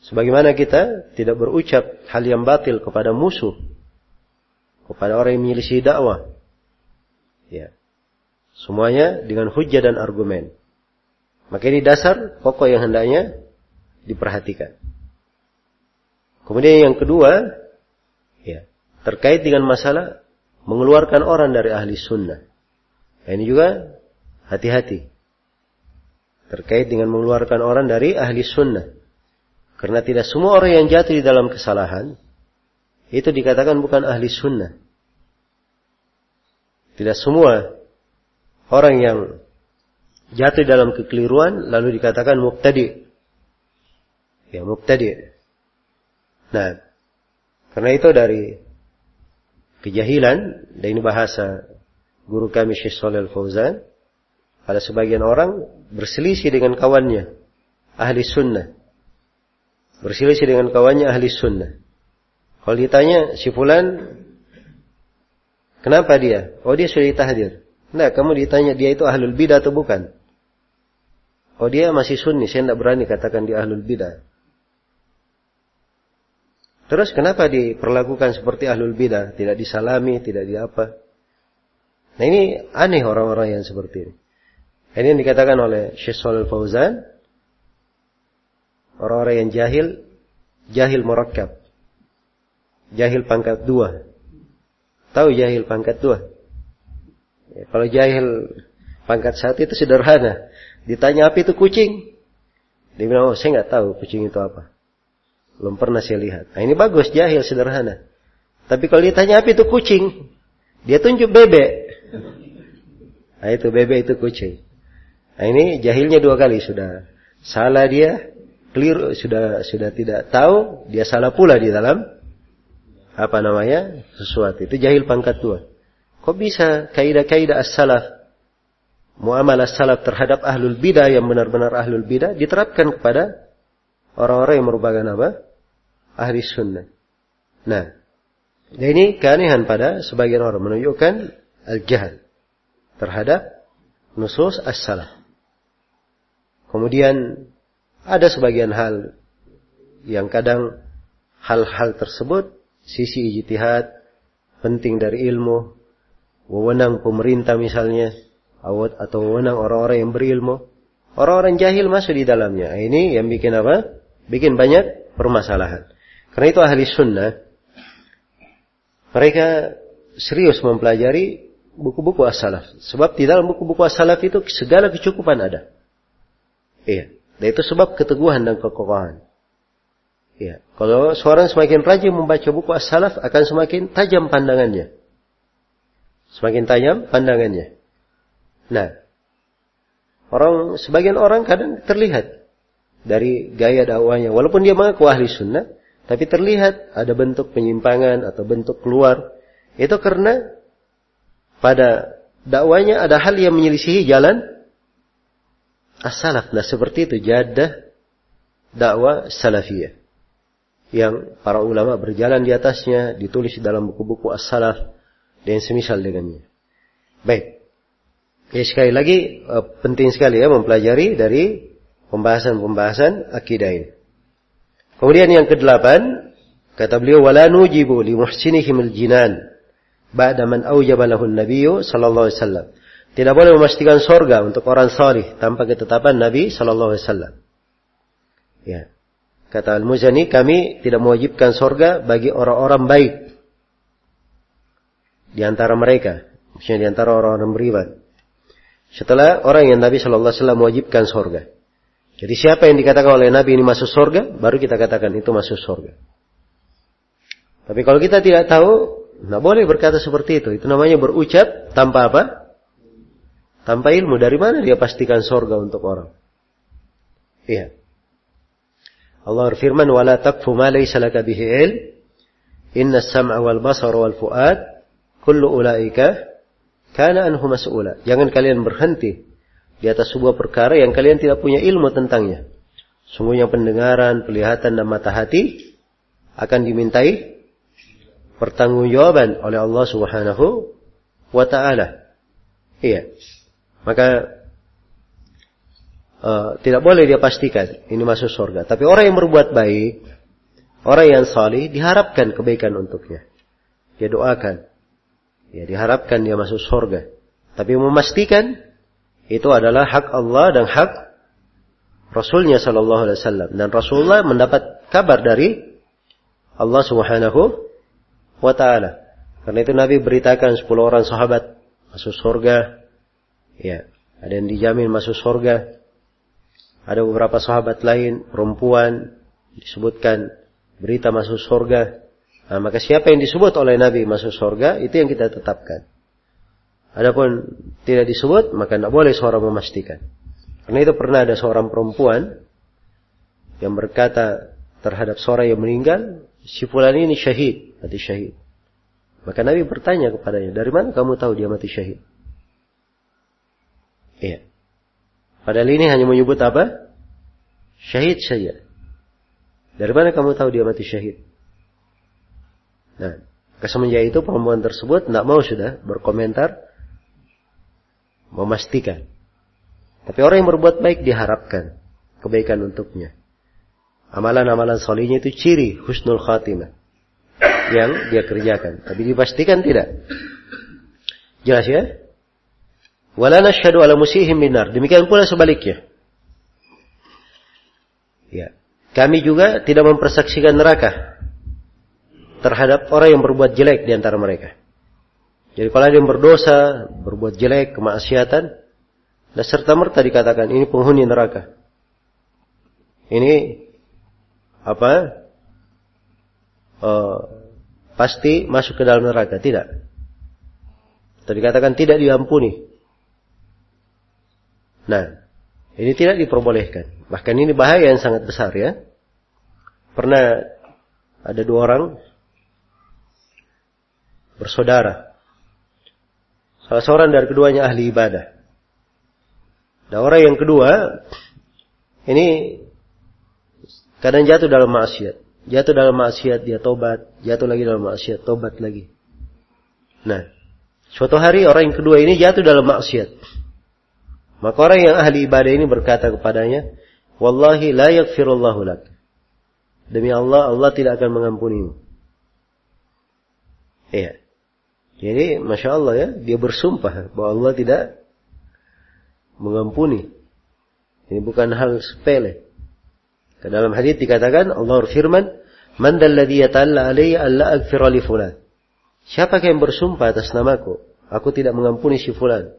Sebagaimana kita tidak berucap hal yang batil kepada musuh. Kepada orang yang menyelisih dakwah. Ya. Semuanya dengan hujah dan argumen. Maka ini dasar pokok yang hendaknya diperhatikan. Kemudian yang kedua, ya, terkait dengan masalah mengeluarkan orang dari ahli sunnah. Nah, ini juga hati-hati. Terkait dengan mengeluarkan orang dari ahli sunnah. Karena tidak semua orang yang jatuh di dalam kesalahan, itu dikatakan bukan ahli sunnah. Tidak semua orang yang jatuh dalam kekeliruan lalu dikatakan mubtadi. Ya, mubtadi. Nah, karena itu dari kejahilan, dan ini bahasa guru kami Syekh Shalal Fauzan, ada sebagian orang berselisih dengan kawannya, ahli sunnah. Berselisih dengan kawannya ahli sunnah. Kalau ditanya si fulan, kenapa dia? Oh dia sudah ditahdir. Nah, kamu ditanya dia itu ahlul bidah atau bukan? Oh dia masih sunni, saya tidak berani katakan dia ahlul bidah. Terus kenapa diperlakukan seperti ahlul bidah? Tidak disalami, tidak diapa. Nah ini aneh orang-orang yang seperti ini. Ini yang dikatakan oleh Syekh Shalal Fauzan. Orang-orang yang jahil, jahil murakkab. Jahil pangkat dua. Tahu jahil pangkat dua? Ya, kalau jahil pangkat satu itu sederhana. Ditanya apa itu kucing? Dia bilang, oh saya nggak tahu kucing itu apa. Belum pernah saya lihat. Nah ini bagus, jahil sederhana. Tapi kalau ditanya apa itu kucing? Dia tunjuk bebek. Nah itu bebek itu kucing. Nah ini jahilnya dua kali sudah. Salah dia, keliru, sudah sudah tidak tahu, dia salah pula di dalam apa namanya sesuatu itu jahil pangkat tua. Kok bisa kaidah-kaidah as-salaf muamalah salaf terhadap ahlul bidah yang benar-benar ahlul bidah diterapkan kepada orang-orang yang merupakan apa? Ahli sunnah. Nah, dan ini keanehan pada sebagian orang menunjukkan al-jahal terhadap nusus as-salaf. Kemudian ada sebagian hal yang kadang hal-hal tersebut sisi ijtihad, penting dari ilmu, wewenang pemerintah misalnya, atau wewenang orang-orang yang berilmu. Orang-orang jahil masuk di dalamnya. Ini yang bikin apa? Bikin banyak permasalahan. Karena itu ahli sunnah, mereka serius mempelajari buku-buku as-salaf. Sebab di dalam buku-buku as-salaf itu segala kecukupan ada. Iya. Dan itu sebab keteguhan dan kekokohan. Ya, kalau seorang semakin rajin membaca buku as-salaf akan semakin tajam pandangannya. Semakin tajam pandangannya. Nah, orang sebagian orang kadang terlihat dari gaya dakwahnya, walaupun dia mengaku ahli sunnah, tapi terlihat ada bentuk penyimpangan atau bentuk keluar. Itu karena pada dakwanya ada hal yang menyelisihi jalan as-salaf. Nah, seperti itu jadah dakwah salafiyah yang para ulama berjalan di atasnya, ditulis dalam buku-buku as-salaf dan semisal dengannya. Baik. Ya sekali lagi eh, penting sekali ya mempelajari dari pembahasan-pembahasan akidah ini. Kemudian yang kedelapan, kata beliau wala nujibu li muhsinihim al-jinan ba'da man aujaba lahu an-nabiy sallallahu alaihi wasallam. Tidak boleh memastikan sorga untuk orang salih tanpa ketetapan Nabi sallallahu alaihi wasallam. Ya. Kata Al-Muzani, kami tidak mewajibkan sorga bagi orang-orang baik. Di antara mereka. Maksudnya di antara orang-orang beriman. Setelah orang yang Nabi Shallallahu Alaihi Wasallam mewajibkan sorga. Jadi siapa yang dikatakan oleh Nabi ini masuk sorga, baru kita katakan itu masuk sorga. Tapi kalau kita tidak tahu, tidak boleh berkata seperti itu. Itu namanya berucap tanpa apa? Tanpa ilmu. Dari mana dia pastikan sorga untuk orang? Iya. Allah berfirman, "Wala takfu ma laysa laka bihi ilm. Inna as-sam'a wal basara wal fu'ad kullu ulaika kana anhu mas'ula." Jangan kalian berhenti di atas sebuah perkara yang kalian tidak punya ilmu tentangnya. Sungguhnya pendengaran, penglihatan dan mata hati akan dimintai pertanggungjawaban oleh Allah Subhanahu wa taala. Iya. Maka uh, tidak boleh dia pastikan ini masuk surga. Tapi orang yang berbuat baik, orang yang salih diharapkan kebaikan untuknya. Dia doakan. Ya diharapkan dia masuk surga. Tapi memastikan itu adalah hak Allah dan hak Rasulnya Shallallahu Alaihi Wasallam dan Rasulullah mendapat kabar dari Allah Subhanahu wa Taala. Karena itu Nabi beritakan 10 orang sahabat masuk surga. Ya, ada yang dijamin masuk surga. Ada beberapa sahabat lain perempuan disebutkan berita masuk surga. Nah, maka siapa yang disebut oleh Nabi masuk surga itu yang kita tetapkan. Adapun tidak disebut maka tidak boleh seorang memastikan. Karena itu pernah ada seorang perempuan yang berkata terhadap seorang yang meninggal, si fulan ini syahid, mati syahid. Maka Nabi bertanya kepadanya, dari mana kamu tahu dia mati syahid? Iya. Padahal ini hanya menyebut apa? Syahid saja. Dari mana kamu tahu dia mati syahid? Nah, kesemenjak itu perempuan tersebut tidak mau sudah berkomentar, memastikan. Tapi orang yang berbuat baik diharapkan kebaikan untuknya. Amalan-amalan solihnya itu ciri husnul khatimah yang dia kerjakan. Tapi dipastikan tidak. Jelas ya? Wala nasyhadu ala musihim binar. Demikian pula sebaliknya. Ya. Kami juga tidak mempersaksikan neraka terhadap orang yang berbuat jelek di antara mereka. Jadi kalau ada yang berdosa, berbuat jelek, kemaksiatan, dan serta merta dikatakan ini penghuni neraka. Ini apa? Uh, pasti masuk ke dalam neraka, tidak. Atau dikatakan tidak diampuni. Nah, ini tidak diperbolehkan. Bahkan ini bahaya yang sangat besar ya. Pernah ada dua orang bersaudara. Salah seorang dari keduanya ahli ibadah. Dan orang yang kedua ini kadang jatuh dalam maksiat. Jatuh dalam maksiat dia tobat, jatuh lagi dalam maksiat, tobat lagi. Nah, suatu hari orang yang kedua ini jatuh dalam maksiat. Maka orang yang ahli ibadah ini berkata kepadanya, Wallahi la yakfirullahu lak. Demi Allah, Allah tidak akan mengampunimu. Iya. Jadi, Masya Allah ya, dia bersumpah bahwa Allah tidak mengampuni. Ini bukan hal sepele. Ke dalam hadis dikatakan Allah berfirman, "Man dalladhi yata'alla alayya alla aghfira li fulan." Siapa yang bersumpah atas namaku, aku tidak mengampuni si fulan.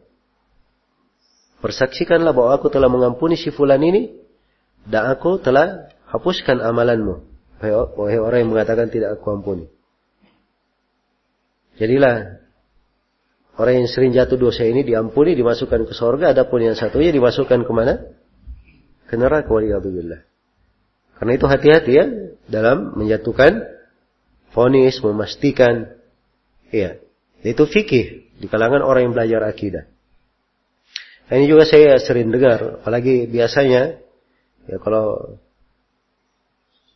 Persaksikanlah bahwa aku telah mengampuni si fulan ini dan aku telah hapuskan amalanmu. Wahai orang yang mengatakan tidak aku ampuni. Jadilah orang yang sering jatuh dosa ini diampuni, dimasukkan ke sorga. Adapun yang satunya dimasukkan ke mana? Ke neraka waliyahzubillah. Karena itu hati-hati ya dalam menjatuhkan fonis, memastikan. Iya. Itu fikih di kalangan orang yang belajar akidah. Nah, ini juga saya sering dengar, apalagi biasanya ya kalau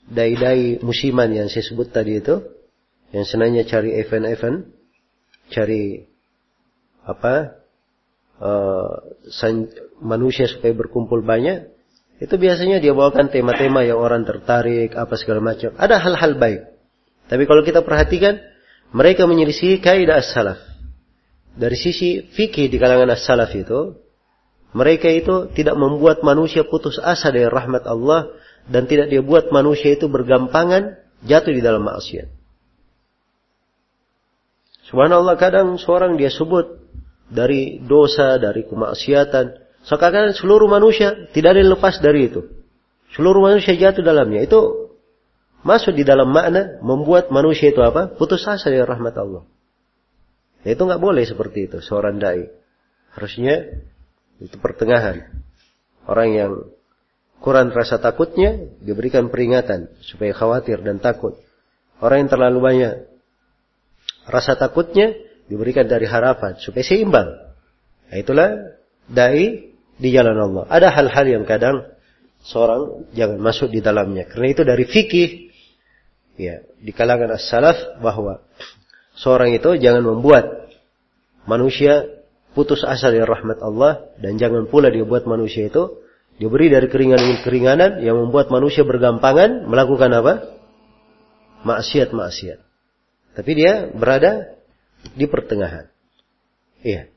dai-dai musiman yang saya sebut tadi itu, yang senangnya cari event-event, cari apa uh, manusia supaya berkumpul banyak, itu biasanya dia bawakan tema-tema yang orang tertarik, apa segala macam. Ada hal-hal baik. Tapi kalau kita perhatikan, mereka menyelisih kaidah as-salaf. Dari sisi fikih di kalangan as-salaf itu, mereka itu tidak membuat manusia putus asa dari rahmat Allah dan tidak dia buat manusia itu bergampangan jatuh di dalam maksiat. Subhanallah kadang seorang dia sebut dari dosa, dari kemaksiatan, seakan seluruh manusia tidak ada yang lepas dari itu. Seluruh manusia jatuh dalamnya. Itu masuk di dalam makna membuat manusia itu apa? Putus asa dari rahmat Allah. Ya, itu nggak boleh seperti itu seorang dai. Harusnya itu pertengahan. Orang yang kurang rasa takutnya diberikan peringatan supaya khawatir dan takut. Orang yang terlalu banyak rasa takutnya diberikan dari harapan supaya seimbang. Nah, itulah dai di jalan Allah. Ada hal-hal yang kadang seorang jangan masuk di dalamnya. Karena itu dari fikih ya di kalangan as-salaf bahwa seorang itu jangan membuat manusia putus asa dari rahmat Allah dan jangan pula dia buat manusia itu diberi dari keringanan-keringanan yang membuat manusia bergampangan melakukan apa? Maksiat-maksiat. Tapi dia berada di pertengahan. Iya.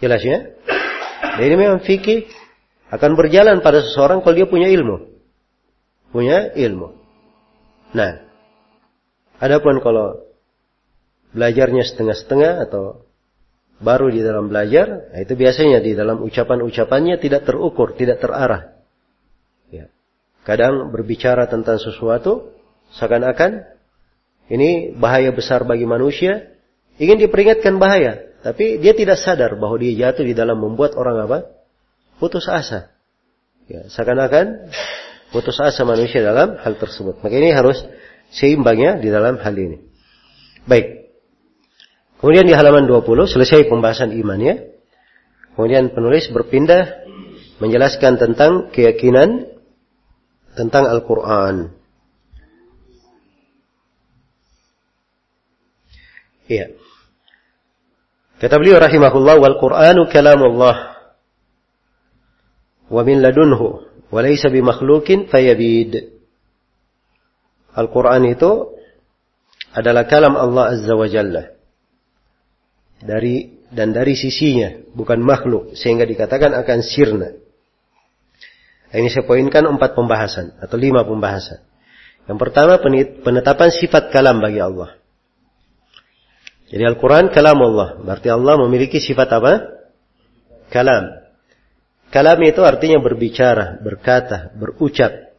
Jelas ya? Ini memang fikih akan berjalan pada seseorang kalau dia punya ilmu. Punya ilmu. Nah, adapun kalau belajarnya setengah-setengah atau baru di dalam belajar, nah itu biasanya di dalam ucapan-ucapannya tidak terukur, tidak terarah. Ya. Kadang berbicara tentang sesuatu, seakan-akan ini bahaya besar bagi manusia, ingin diperingatkan bahaya, tapi dia tidak sadar bahwa dia jatuh di dalam membuat orang apa? Putus asa. Ya, seakan-akan putus asa manusia dalam hal tersebut. Maka ini harus seimbangnya di dalam hal ini. Baik. Kemudian di halaman 20 selesai pembahasan imannya. Kemudian penulis berpindah menjelaskan tentang keyakinan tentang Al-Quran. Iya. Kata beliau rahimahullah wal Qur'anu kalamullah wa min ladunhu wa laysa bi makhluqin fayabid. Al-Quran itu adalah kalam Allah Azza wa Jalla dari dan dari sisinya, bukan makhluk, sehingga dikatakan akan sirna. Ini saya poinkan empat pembahasan atau lima pembahasan. Yang pertama penetapan sifat kalam bagi Allah. Jadi Al-Quran kalam Allah. Berarti Allah memiliki sifat apa? Kalam. Kalam itu artinya berbicara, berkata, berucap.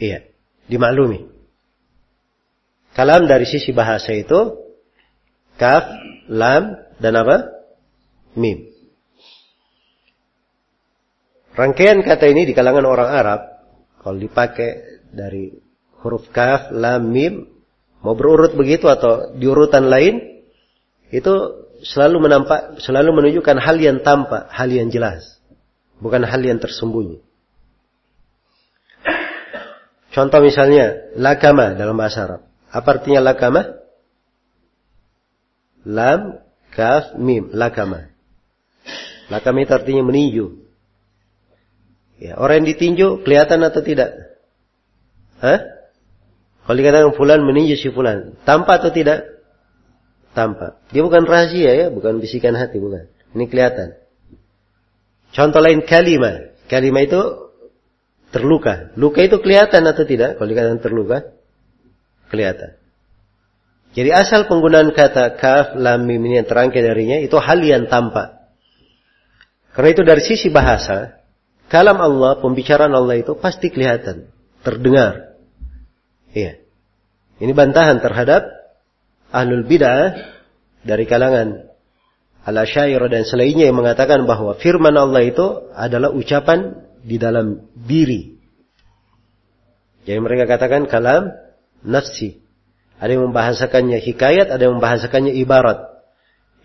Iya, dimaklumi. Kalam dari sisi bahasa itu kaf, lam, dan apa? Mim. Rangkaian kata ini di kalangan orang Arab, kalau dipakai dari huruf kaf, lam, mim, mau berurut begitu atau di urutan lain, itu selalu menampak, selalu menunjukkan hal yang tampak, hal yang jelas, bukan hal yang tersembunyi. Contoh misalnya, lakama dalam bahasa Arab. Apa artinya lakama? Lam, kaf, mim, lakama. Lakama itu artinya meninju. Ya, orang yang ditinju kelihatan atau tidak? Hah? Kalau dikatakan fulan meninju si fulan, tampak atau tidak? Tampak. Dia bukan rahasia ya, bukan bisikan hati, bukan. Ini kelihatan. Contoh lain kalima. Kalima itu terluka. Luka itu kelihatan atau tidak? Kalau dikatakan terluka, kelihatan. Jadi asal penggunaan kata kaf, lam, mim ini yang terangkai darinya itu hal yang tampak. Karena itu dari sisi bahasa, kalam Allah, pembicaraan Allah itu pasti kelihatan, terdengar. Iya. Ini bantahan terhadap ahlul bid'ah dari kalangan al-asyair dan selainnya yang mengatakan bahwa firman Allah itu adalah ucapan di dalam diri. Jadi mereka katakan kalam nafsi. Ada yang membahasakannya hikayat, ada yang membahasakannya ibarat.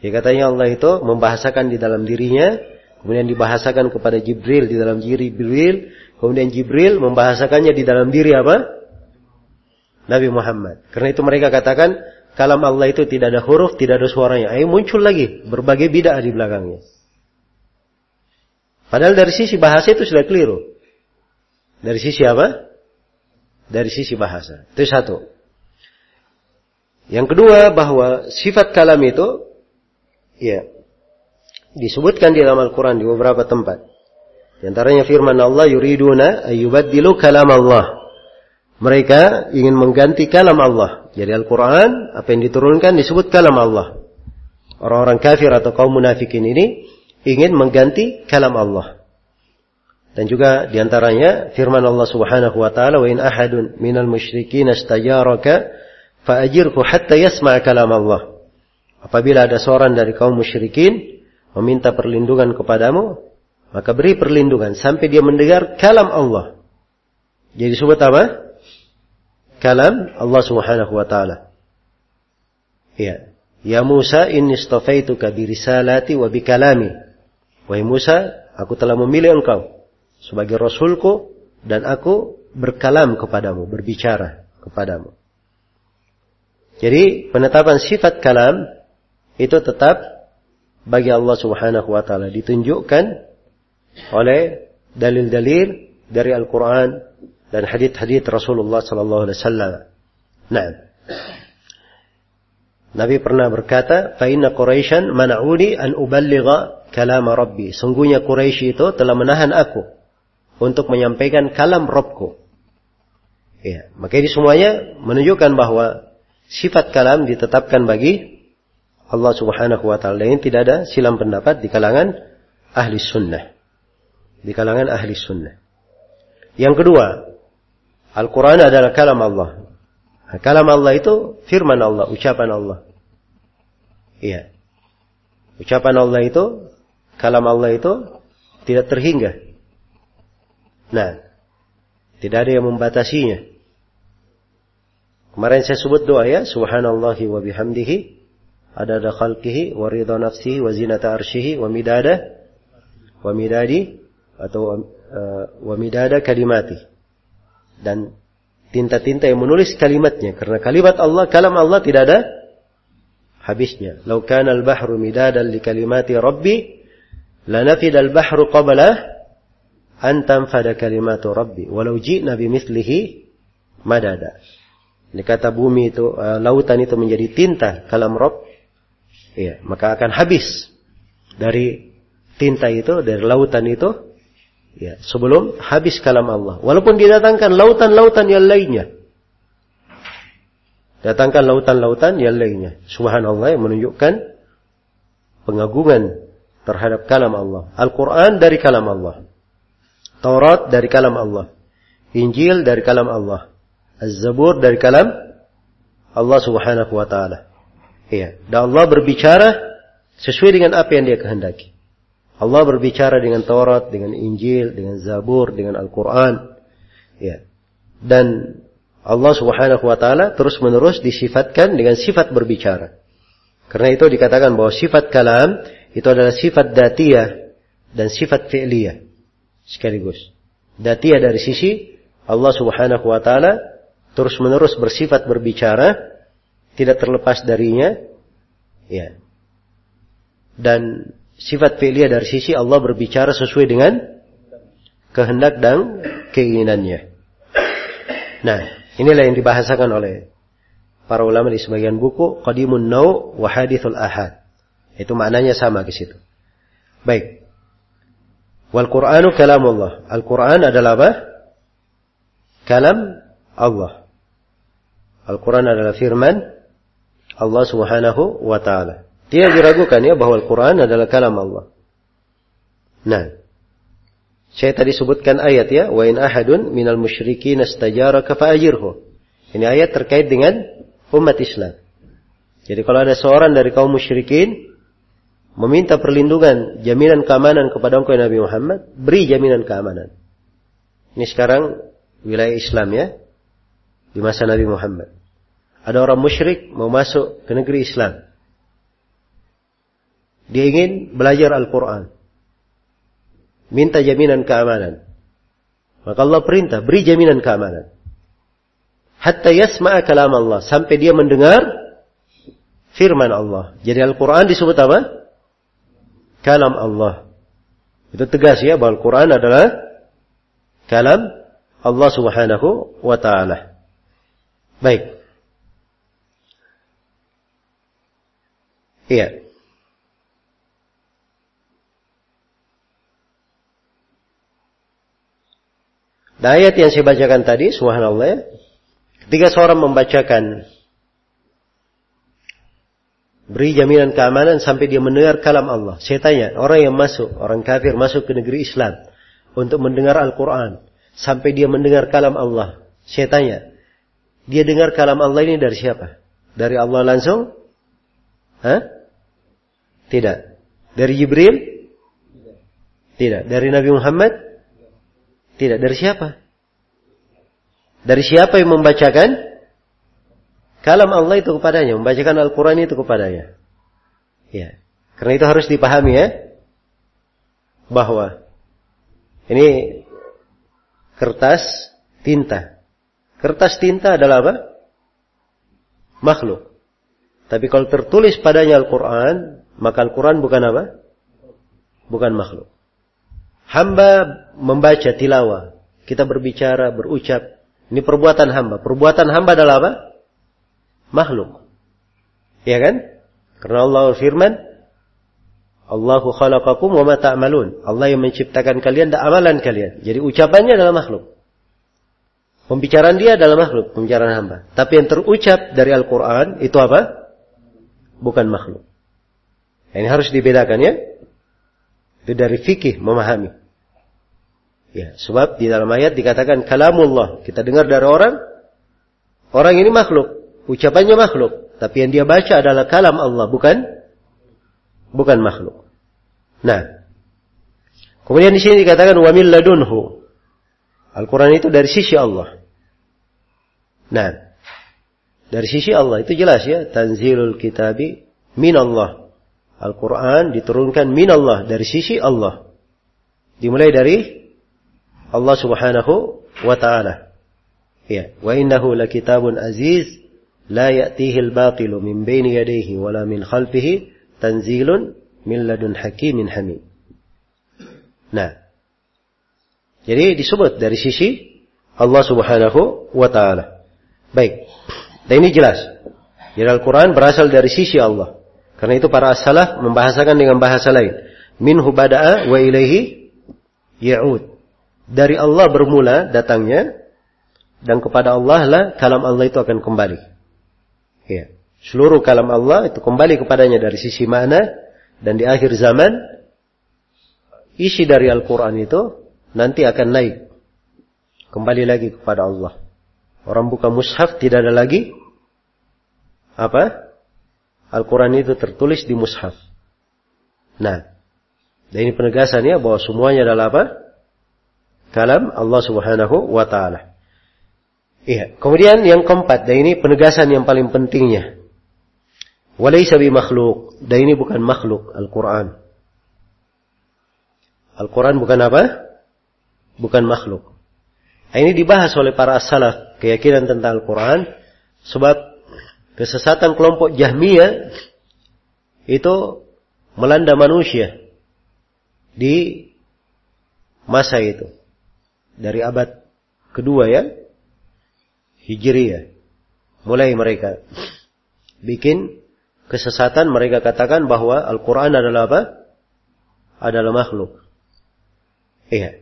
Ya katanya Allah itu membahasakan di dalam dirinya, kemudian dibahasakan kepada Jibril di dalam diri Jibril, kemudian Jibril membahasakannya di dalam diri apa? Nabi Muhammad. Karena itu mereka katakan kalam Allah itu tidak ada huruf, tidak ada suaranya. Ayo muncul lagi berbagai bid'ah di belakangnya. Padahal dari sisi bahasa itu sudah keliru. Dari sisi apa? Dari sisi bahasa. Itu satu. Yang kedua bahwa sifat kalam itu ya disebutkan di dalam Al-Qur'an di beberapa tempat. Di antaranya firman Allah yuriduna ayyubaddilu kalam Allah. Mereka ingin mengganti kalam Allah. Jadi Al-Quran, apa yang diturunkan disebut kalam Allah. Orang-orang kafir atau kaum munafikin ini ingin mengganti kalam Allah. Dan juga di antaranya firman Allah subhanahu wa ta'ala, in ahadun minal musyrikin astajaraka Fa'ajirku hatta yasma' kalam Allah. Apabila ada seorang dari kaum musyrikin meminta perlindungan kepadamu, maka beri perlindungan sampai dia mendengar kalam Allah. Jadi sebut apa? Kalam Allah Subhanahu wa taala. Ya. Ya Musa inni istafaituka bi risalati wa bi kalami. Wahai Musa, aku telah memilih engkau sebagai rasulku dan aku berkalam kepadamu, berbicara kepadamu. Jadi penetapan sifat kalam itu tetap bagi Allah Subhanahu wa taala ditunjukkan oleh dalil-dalil dari Al-Qur'an dan hadis-hadis Rasulullah sallallahu alaihi wasallam. Nah. Nabi pernah berkata, "Fa inna Quraisyan mana'uni an uballigha kalam Rabbi." Sungguhnya Quraisy itu telah menahan aku untuk menyampaikan kalam Rabbku. Ya, maka ini semuanya menunjukkan bahwa sifat kalam ditetapkan bagi Allah Subhanahu wa taala. Ini tidak ada silam pendapat di kalangan ahli sunnah. Di kalangan ahli sunnah. Yang kedua, Al-Quran adalah kalam Allah. Kalam Allah itu firman Allah, ucapan Allah. Iya. Ucapan Allah itu, kalam Allah itu tidak terhingga. Nah, tidak ada yang membatasinya. Kemarin saya sebut doa ya, subhanallahi wa bihamdihi, adada khalqihi, wa ridha nafsihi, wa zinata arshihi, wa midada, wa midadi, atau uh, wa midada kalimati. Dan tinta-tinta yang menulis kalimatnya. Karena kalimat Allah, kalam Allah tidak ada habisnya. Lau kana al-bahru midadan li kalimati Rabbi, lanafida al-bahru qabla an tanfada kalimatu Rabbi. Walau ji'na bimithlihi madada. Ini kata bumi itu, uh, lautan itu menjadi tinta kalam Rabb. Iya, maka akan habis dari tinta itu, dari lautan itu, Ya, sebelum habis kalam Allah. Walaupun didatangkan lautan-lautan yang lainnya. Datangkan lautan-lautan yang lainnya. Subhanallah yang menunjukkan pengagungan terhadap kalam Allah. Al-Quran dari kalam Allah. Taurat dari kalam Allah. Injil dari kalam Allah. Az-Zabur dari kalam Allah subhanahu wa ta'ala. Iya. Dan Allah berbicara sesuai dengan apa yang dia kehendaki. Allah berbicara dengan Taurat, dengan Injil, dengan Zabur, dengan Al-Quran. Ya. Dan Allah subhanahu wa ta'ala terus menerus disifatkan dengan sifat berbicara. Karena itu dikatakan bahwa sifat kalam itu adalah sifat datiyah dan sifat fi'liyah. Sekaligus. Datiyah dari sisi Allah subhanahu wa ta'ala terus menerus bersifat berbicara. Tidak terlepas darinya. Ya. Dan sifat fi'liyah dari sisi Allah berbicara sesuai dengan kehendak dan keinginannya. Nah, inilah yang dibahasakan oleh para ulama di sebagian buku Qadimun Nau wa Hadithul Ahad. Itu maknanya sama ke situ. Baik. Wal Qur'anu kalamullah. Al-Qur'an adalah apa? Kalam Allah. Al-Quran adalah firman Allah Subhanahu wa taala. Tidak diragukan ya bahwa Al-Quran adalah kalam Allah. Nah, saya tadi sebutkan ayat ya, wa in ahadun minal musyrikin astajaraka fa'ajirhu. Ini ayat terkait dengan umat Islam. Jadi kalau ada seorang dari kaum musyrikin meminta perlindungan, jaminan keamanan kepada engkau Nabi Muhammad, beri jaminan keamanan. Ini sekarang wilayah Islam ya, di masa Nabi Muhammad. Ada orang musyrik mau masuk ke negeri Islam. Dia ingin belajar Al-Quran. Minta jaminan keamanan. Maka Allah perintah, beri jaminan keamanan. Hatta yasma'a kalam Allah. Sampai dia mendengar firman Allah. Jadi Al-Quran disebut apa? Kalam Allah. Itu tegas ya bahwa Al-Quran adalah kalam Allah subhanahu wa ta'ala. Baik. Iya. Nah, ayat yang saya bacakan tadi, subhanallah ya. Ketika seorang membacakan beri jaminan keamanan sampai dia mendengar kalam Allah. Saya tanya, orang yang masuk, orang kafir masuk ke negeri Islam untuk mendengar Al-Quran. Sampai dia mendengar kalam Allah. Saya tanya, dia dengar kalam Allah ini dari siapa? Dari Allah langsung? Hah? Tidak. Dari Jibril? Tidak. Dari Nabi Muhammad? Tidak. Dari siapa? Dari siapa yang membacakan? Kalam Allah itu kepadanya. Membacakan Al-Quran itu kepadanya. Ya. Karena itu harus dipahami ya. Bahwa ini kertas tinta. Kertas tinta adalah apa? Makhluk. Tapi kalau tertulis padanya Al-Quran, maka Al-Quran bukan apa? Bukan makhluk. Hamba membaca tilawah. Kita berbicara, berucap. Ini perbuatan hamba. Perbuatan hamba adalah apa? Makhluk. Ya kan? Karena Allah firman, Allahu khalaqakum wa ma ta'malun. Allah yang menciptakan kalian dan amalan kalian. Jadi ucapannya adalah makhluk. Pembicaraan dia adalah makhluk, pembicaraan hamba. Tapi yang terucap dari Al-Quran itu apa? Bukan makhluk. Ini harus dibedakan ya. Itu dari fikih memahami. Ya, sebab di dalam ayat dikatakan kalamullah. Kita dengar dari orang, orang ini makhluk, ucapannya makhluk, tapi yang dia baca adalah kalam Allah, bukan bukan makhluk. Nah, kemudian di sini dikatakan wa min ladunhu. Al-Quran itu dari sisi Allah. Nah, dari sisi Allah itu jelas ya, tanzilul kitabi min Allah. Al-Quran diturunkan min Allah dari sisi Allah. Dimulai dari Allah Subhanahu wa taala. Ya, wa innahu lakitabun aziz la ya'tihi al-batilu min baini yadayhi wala min khalfihi tanzilun min ladun hakimin hamid. Nah, jadi disebut dari sisi Allah Subhanahu wa taala. Baik. Dan ini jelas. Jadi Al-Quran berasal dari sisi Allah. Karena itu para as-salaf membahasakan dengan bahasa lain. Minhu bada'a wa ilaihi ya'ud. Dari Allah bermula datangnya dan kepada Allah lah kalam Allah itu akan kembali. Ya. Seluruh kalam Allah itu kembali kepadanya dari sisi mana dan di akhir zaman isi dari Al-Quran itu nanti akan naik. Kembali lagi kepada Allah. Orang buka mushaf tidak ada lagi apa? Al-Quran itu tertulis di mushaf. Nah, dan ini penegasannya bahwa semuanya adalah apa? Kalam Allah Subhanahu wa taala. Iya. Kemudian yang keempat, dan ini penegasan yang paling pentingnya. Walaysa bi makhluk. Dan ini bukan makhluk Al-Quran. Al-Quran bukan apa? Bukan makhluk. Nah, ini dibahas oleh para salaf keyakinan tentang Al-Quran. Sebab kesesatan kelompok Jahmiyah itu melanda manusia di masa itu. Dari abad kedua ya. Hijriyah. Mulai mereka bikin kesesatan mereka katakan bahwa Al-Quran adalah apa? Adalah makhluk. Iya.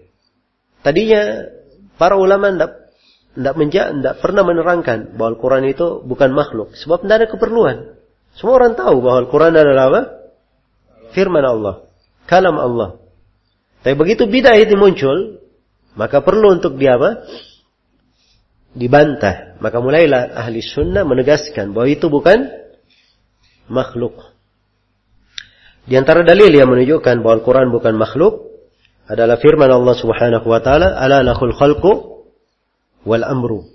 Tadinya para ulama tidak tidak menja, tidak pernah menerangkan bahwa Al-Quran itu bukan makhluk. Sebab tidak ada keperluan. Semua orang tahu bahwa Al-Quran adalah apa? Firman Allah. Kalam Allah. Tapi begitu bidah itu muncul, maka perlu untuk dia apa? Dibantah. Maka mulailah ahli sunnah menegaskan bahwa itu bukan makhluk. Di antara dalil yang menunjukkan bahwa Al-Quran bukan makhluk, adalah firman Allah Subhanahu wa taala, "Ala lahul khalqu wal amru."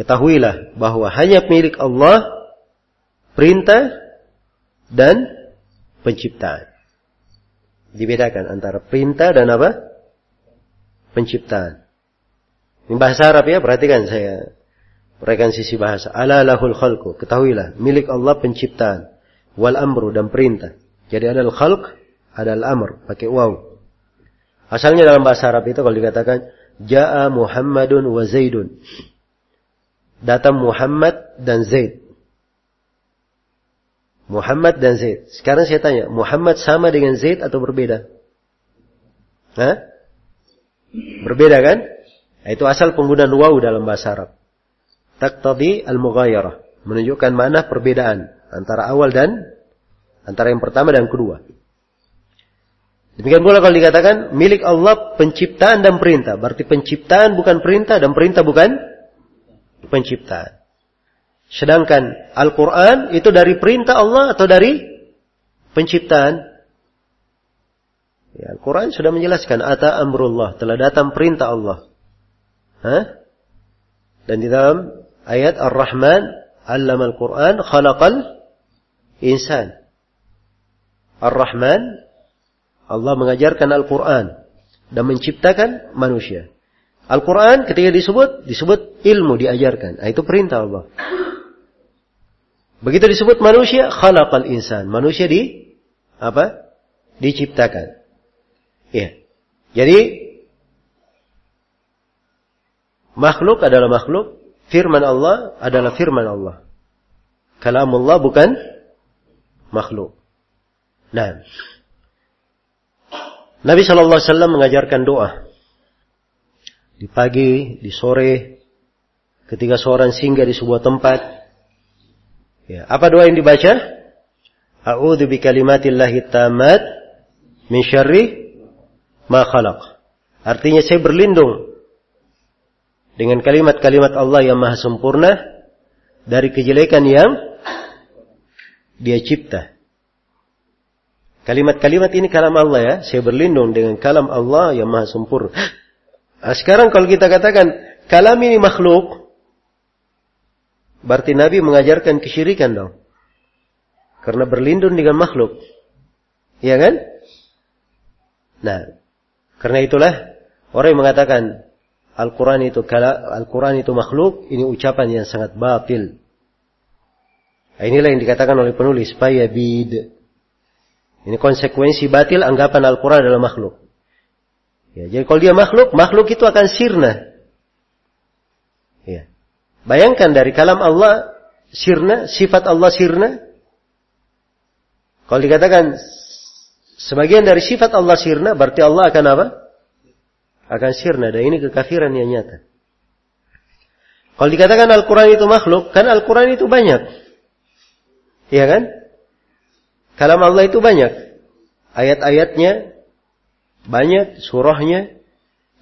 Ketahuilah bahwa hanya milik Allah perintah dan penciptaan. Dibedakan antara perintah dan apa? Penciptaan. Ini bahasa Arab ya, perhatikan saya. Perhatikan sisi bahasa. Ala lahul khalqu. Ketahuilah, milik Allah penciptaan. Wal amru dan perintah. Jadi ada al-khalq, ada al-amr. Pakai waw. Asalnya dalam bahasa Arab itu kalau dikatakan Ja'a Muhammadun wa Zaidun. Datang Muhammad dan Zaid. Muhammad dan Zaid. Sekarang saya tanya, Muhammad sama dengan Zaid atau berbeda? Hah? Berbeda kan? Nah, itu asal penggunaan waw dalam bahasa Arab. Taqtadi al-mughayarah. Menunjukkan mana perbedaan antara awal dan antara yang pertama dan kedua. Demikian pula kalau dikatakan milik Allah penciptaan dan perintah. Berarti penciptaan bukan perintah dan perintah bukan penciptaan. Sedangkan Al-Quran itu dari perintah Allah atau dari penciptaan? Ya, Al-Quran sudah menjelaskan. Ata amrullah. Telah datang perintah Allah. Hah? Dan di dalam ayat Ar-Rahman. Allama Al-Quran. Khalaqal insan. Ar-Rahman Allah mengajarkan Al-Quran dan menciptakan manusia. Al-Quran ketika disebut, disebut ilmu diajarkan. Nah, itu perintah Allah. Begitu disebut manusia, khalaqal insan. Manusia di apa? Diciptakan. Ya. Jadi makhluk adalah makhluk, firman Allah adalah firman Allah. Kalamullah bukan makhluk. Nah, Nabi Shallallahu Alaihi Wasallam mengajarkan doa di pagi, di sore, ketika seorang singgah di sebuah tempat. Ya, apa doa yang dibaca? A'udzu bi kalimatillahi tammat min syarri ma khalaq. Artinya saya berlindung dengan kalimat-kalimat Allah yang maha sempurna dari kejelekan yang dia cipta. Kalimat-kalimat ini kalam Allah ya. Saya berlindung dengan kalam Allah yang maha sempurna. Nah, sekarang kalau kita katakan kalam ini makhluk, berarti Nabi mengajarkan kesyirikan dong. Karena berlindung dengan makhluk. Iya kan? Nah, karena itulah orang yang mengatakan Al-Quran itu Al-Quran itu makhluk, ini ucapan yang sangat batil. Nah, inilah yang dikatakan oleh penulis, supaya bid. Ini konsekuensi batil anggapan Al-Quran adalah makhluk. Ya, jadi kalau dia makhluk, makhluk itu akan sirna. Ya. Bayangkan dari kalam Allah sirna, sifat Allah sirna, kalau dikatakan sebagian dari sifat Allah sirna, berarti Allah akan apa? Akan sirna. Dan ini kekafiran yang nyata. Kalau dikatakan Al-Quran itu makhluk, kan Al-Quran itu banyak. Iya kan? Kalam Allah itu banyak. Ayat-ayatnya banyak, surahnya.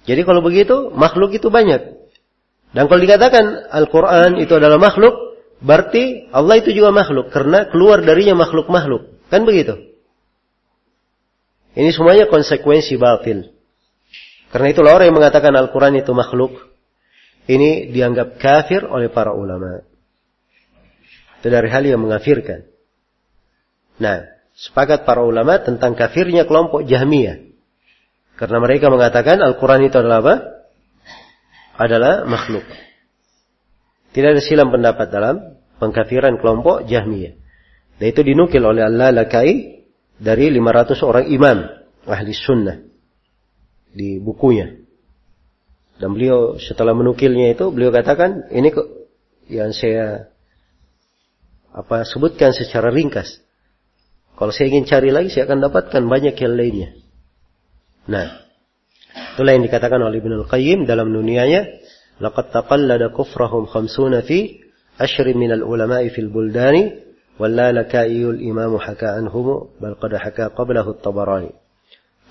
Jadi kalau begitu, makhluk itu banyak. Dan kalau dikatakan Al-Quran itu adalah makhluk, berarti Allah itu juga makhluk. Karena keluar darinya makhluk-makhluk. Kan begitu? Ini semuanya konsekuensi batil. Karena itulah orang yang mengatakan Al-Quran itu makhluk. Ini dianggap kafir oleh para ulama. Itu dari hal yang mengafirkan. Nah, sepakat para ulama tentang kafirnya kelompok Jahmiyah. Karena mereka mengatakan Al-Quran itu adalah apa? Adalah makhluk. Tidak ada silam pendapat dalam pengkafiran kelompok Jahmiyah. Dan itu dinukil oleh Allah Lakai dari 500 orang imam ahli sunnah di bukunya. Dan beliau setelah menukilnya itu beliau katakan ini kok yang saya apa sebutkan secara ringkas. Kalau saya ingin cari lagi saya akan dapatkan banyak yang lainnya. Nah, itulah yang dikatakan oleh Ibnu Al-Qayyim dalam dunianya, laqad taqallada kufrahum khamsuna fi ashri min al-ulama'i fil buldani Wallalakaiul imamu haka anhumu bal qad haka qablahu tabarani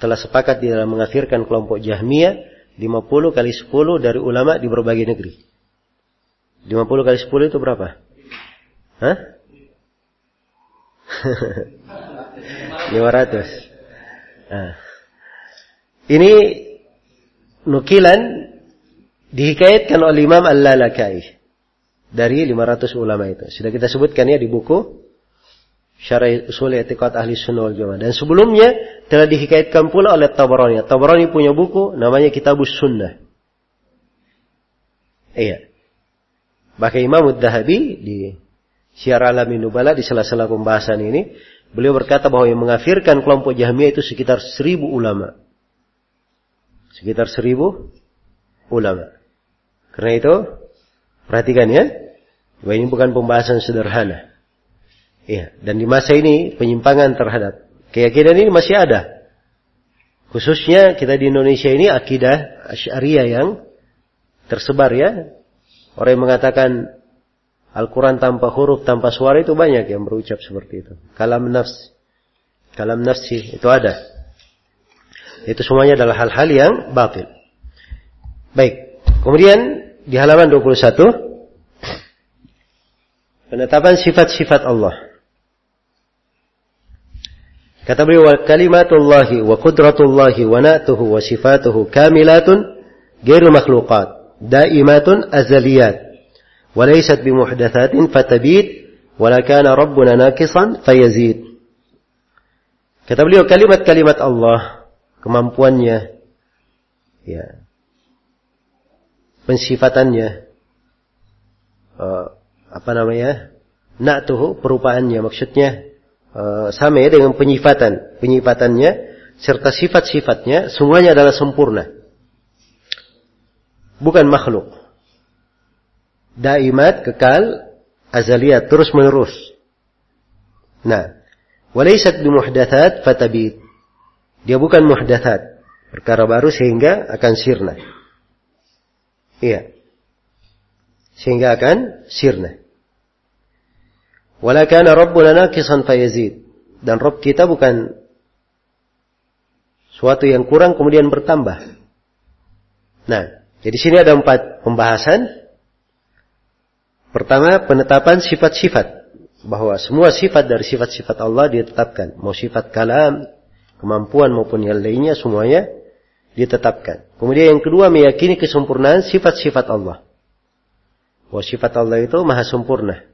Telah sepakat di dalam mengafirkan kelompok Jahmiyah 50 kali 10 dari ulama di berbagai negeri. 50 kali 10 itu berapa? Hah? 500. Nah. Ini nukilan dihikayatkan oleh Imam Al-Lalakai dari 500 ulama itu. Sudah kita sebutkan ya di buku Syarah Usul I'tiqad Ahli Sunnah wal. Dan sebelumnya telah dihikaitkan pula oleh Tabarani. Tabarani punya buku namanya Kitabus Sunnah. Iya. Bahkan Imam Ad-Dahabi di Syiar Alamin Nubala di sela-sela pembahasan ini, beliau berkata bahwa yang mengafirkan kelompok Jahmiyah itu sekitar seribu ulama. Sekitar seribu ulama. Karena itu, perhatikan ya, Wah ini bukan pembahasan sederhana. Iya, dan di masa ini penyimpangan terhadap keyakinan ini masih ada. Khususnya kita di Indonesia ini akidah Asy'ariyah yang tersebar ya. Orang yang mengatakan Al-Quran tanpa huruf, tanpa suara itu banyak yang berucap seperti itu. Kalam nafs. Kalam nafsi itu ada. Itu semuanya adalah hal-hal yang batil. Baik. Kemudian di halaman 21 Penetapan sifat-sifat Allah. Kata beliau, kalimatullahi wa qudratullahi wa na'tuhu wa sifatuhu kamilatun gairu makhluqat. Daimatun azaliyat. Walaysat bimuhdathatin fatabid. Wala kana rabbuna nakisan fayazid. Kata beliau, kalimat-kalimat Allah, kemampuannya, ya, pensifatannya, uh, apa namanya na'tuhu perupaannya maksudnya uh, sama ya dengan penyifatan penyifatannya serta sifat-sifatnya semuanya adalah sempurna bukan makhluk daimat kekal azaliyat terus menerus nah Walaysat bimuhdathat fatabit. Dia bukan muhdathat. Perkara baru sehingga akan sirna. Iya. Sehingga akan sirna. Wala kana rabbuna naqisan fayazid. Dan Rabb kita bukan suatu yang kurang kemudian bertambah. Nah, jadi sini ada empat pembahasan. Pertama, penetapan sifat-sifat bahwa semua sifat dari sifat-sifat Allah ditetapkan. Mau sifat kalam, kemampuan maupun yang lainnya semuanya ditetapkan. Kemudian yang kedua meyakini kesempurnaan sifat-sifat Allah. Bahwa sifat Allah itu maha sempurna.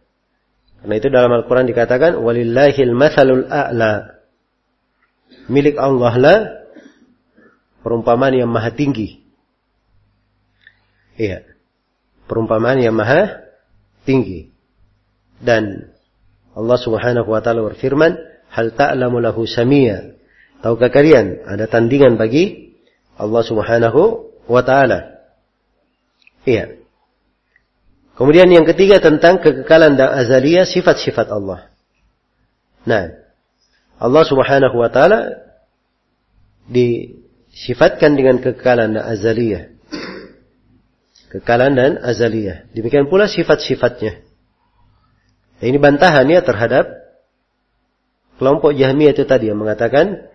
Karena itu dalam Al-Quran dikatakan, Walillahil mathalul a'la. Milik Allah lah perumpamaan yang maha tinggi. Iya. Perumpamaan yang maha tinggi. Dan Allah Subhanahu wa taala berfirman, "Hal ta'lamu lahu samia?" Tahukah kalian ada tandingan bagi Allah Subhanahu wa taala? Iya. Kemudian yang ketiga tentang kekekalan dan azaliyah sifat-sifat Allah. Nah, Allah Subhanahu wa taala disifatkan dengan kekekalan dan azaliyah. Kekekalan dan azaliyah. Demikian pula sifat-sifatnya. Ini bantahan ya terhadap kelompok Jahmiyah itu tadi yang mengatakan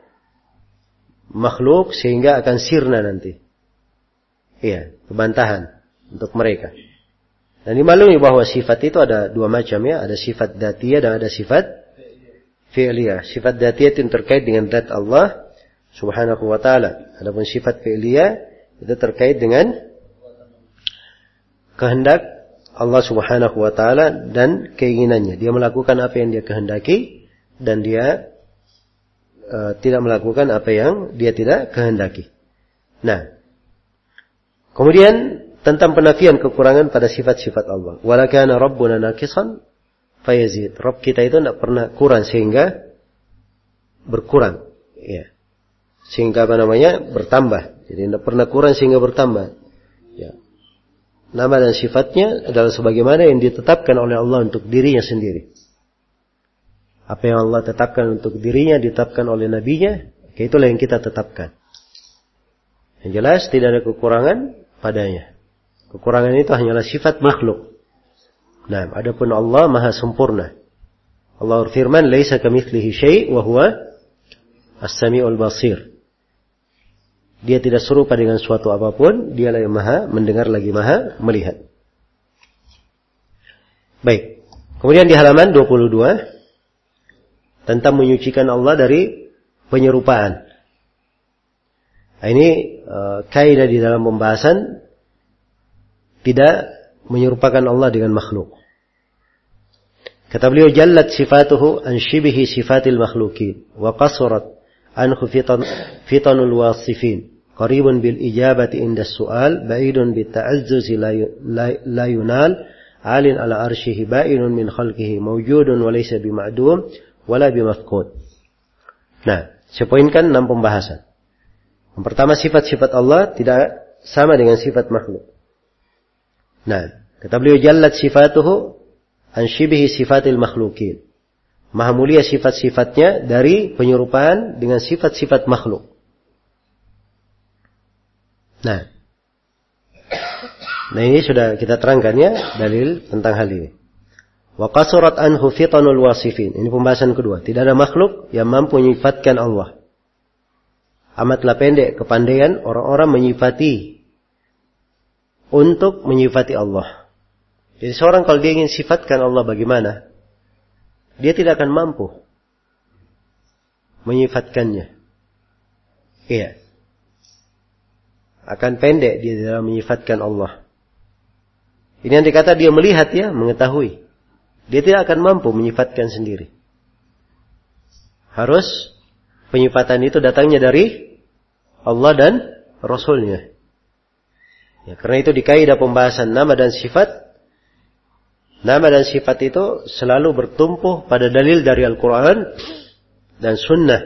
makhluk sehingga akan sirna nanti. Iya, kebantahan untuk mereka. Dan dimaklumi bahwa sifat itu ada dua macam ya, ada sifat datiyah dan ada sifat fi'liyah. Sifat datiyah itu terkait dengan dat Allah Subhanahu wa taala. Adapun sifat fi'liyah itu terkait dengan kehendak Allah Subhanahu wa taala dan keinginannya. Dia melakukan apa yang dia kehendaki dan dia uh, tidak melakukan apa yang dia tidak kehendaki. Nah, kemudian tentang penafian kekurangan pada sifat-sifat Allah. Walakana rabbuna naqisan fayazid. Rabb kita itu tidak pernah kurang sehingga berkurang. Ya. Sehingga apa namanya? Bertambah. Jadi tidak pernah kurang sehingga bertambah. Ya. Nama dan sifatnya adalah sebagaimana yang ditetapkan oleh Allah untuk dirinya sendiri. Apa yang Allah tetapkan untuk dirinya ditetapkan oleh nabinya, itulah yang kita tetapkan. Yang jelas tidak ada kekurangan padanya. Kekurangan itu hanyalah sifat makhluk. Nah, adapun Allah maha sempurna. Allah berfirman, "Laisa kamitslihi syai' wa huwa as-sami'ul basir." Dia tidak serupa dengan suatu apa pun. Dialah yang maha mendengar lagi maha melihat. Baik. Kemudian di halaman 22. Tentang menyucikan Allah dari penyerupaan. Nah, ini uh, kaidah di dalam pembahasan tidak menyerupakan Allah dengan makhluk. Kata beliau jallat sifatuhu an shibihi sifatil makhlukin wa qasurat an khufitan fitanul wasifin qaribun bil ijabati inda su'al ba'idun bit ta'azzuz la, yunal alin ala arshihi ba'inun min khalqihi mawjudun wa laysa bima'dum wala bimafqud. Nah, saya poinkan enam pembahasan. Yang pertama sifat-sifat Allah tidak sama dengan sifat makhluk. Nah, kata beliau jallat sifatuhu an shibihi sifatil makhlukin. Maha mulia sifat-sifatnya dari penyerupaan dengan sifat-sifat makhluk. Nah. Nah ini sudah kita terangkan ya dalil tentang hal ini. Wa qasurat anhu fitanul wasifin. Ini pembahasan kedua. Tidak ada makhluk yang mampu menyifatkan Allah. Amatlah pendek kepandaian orang-orang menyifati untuk menyifati Allah. Jadi seorang kalau dia ingin sifatkan Allah bagaimana? Dia tidak akan mampu menyifatkannya. Iya akan pendek di dalam menyifatkan Allah. Ini yang dikata dia melihat ya, mengetahui. Dia tidak akan mampu menyifatkan sendiri. Harus penyifatan itu datangnya dari Allah dan Rasulnya. Ya, karena itu di kaidah pembahasan nama dan sifat, nama dan sifat itu selalu bertumpu pada dalil dari Al-Quran dan Sunnah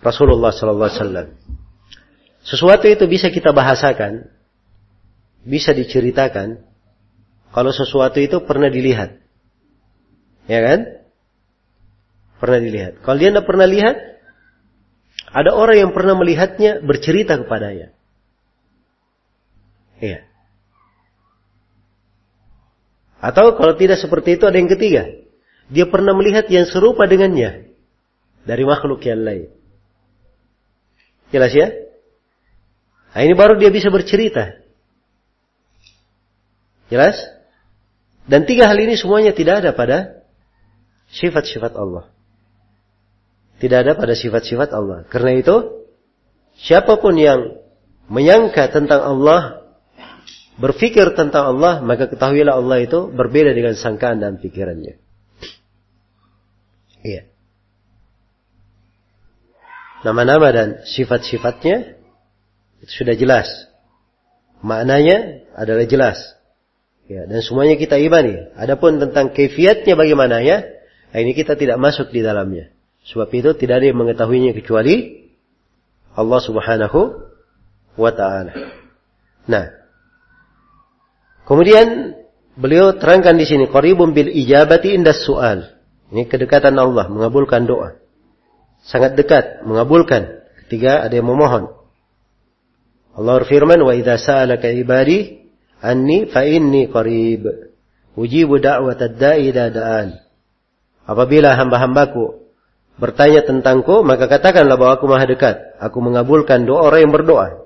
Rasulullah Sallallahu Alaihi Wasallam. Sesuatu itu bisa kita bahasakan, bisa diceritakan, kalau sesuatu itu pernah dilihat. Ya kan? Pernah dilihat. Kalau dia tidak pernah lihat, ada orang yang pernah melihatnya bercerita kepadanya. Iya. Atau kalau tidak seperti itu ada yang ketiga. Dia pernah melihat yang serupa dengannya. Dari makhluk yang lain. Jelas ya? Nah ini baru dia bisa bercerita. Jelas? Dan tiga hal ini semuanya tidak ada pada sifat-sifat Allah. Tidak ada pada sifat-sifat Allah. Karena itu, siapa pun yang menyangka tentang Allah, berpikir tentang Allah, maka ketahuilah Allah itu berbeda dengan sangkaan dan pikirannya. Iya. Nama-nama dan sifat-sifatnya itu sudah jelas. Maknanya adalah jelas. Ya, dan semuanya kita imani. Adapun tentang kefiatnya bagaimana ya, ini kita tidak masuk di dalamnya. Sebab itu tidak ada yang mengetahuinya kecuali Allah Subhanahu wa taala. Nah, kemudian beliau terangkan di sini qaribun bil ijabati indas su'al. Ini kedekatan Allah mengabulkan doa. Sangat dekat mengabulkan ketika ada yang memohon. Allah berfirman, "Wa idza sa'alaka ibadi anni fa inni qarib." Ujibu da'watad da'i da'an. Apabila hamba-hambaku bertanya tentangku, maka katakanlah bahwa aku maha dekat. Aku mengabulkan doa orang yang berdoa.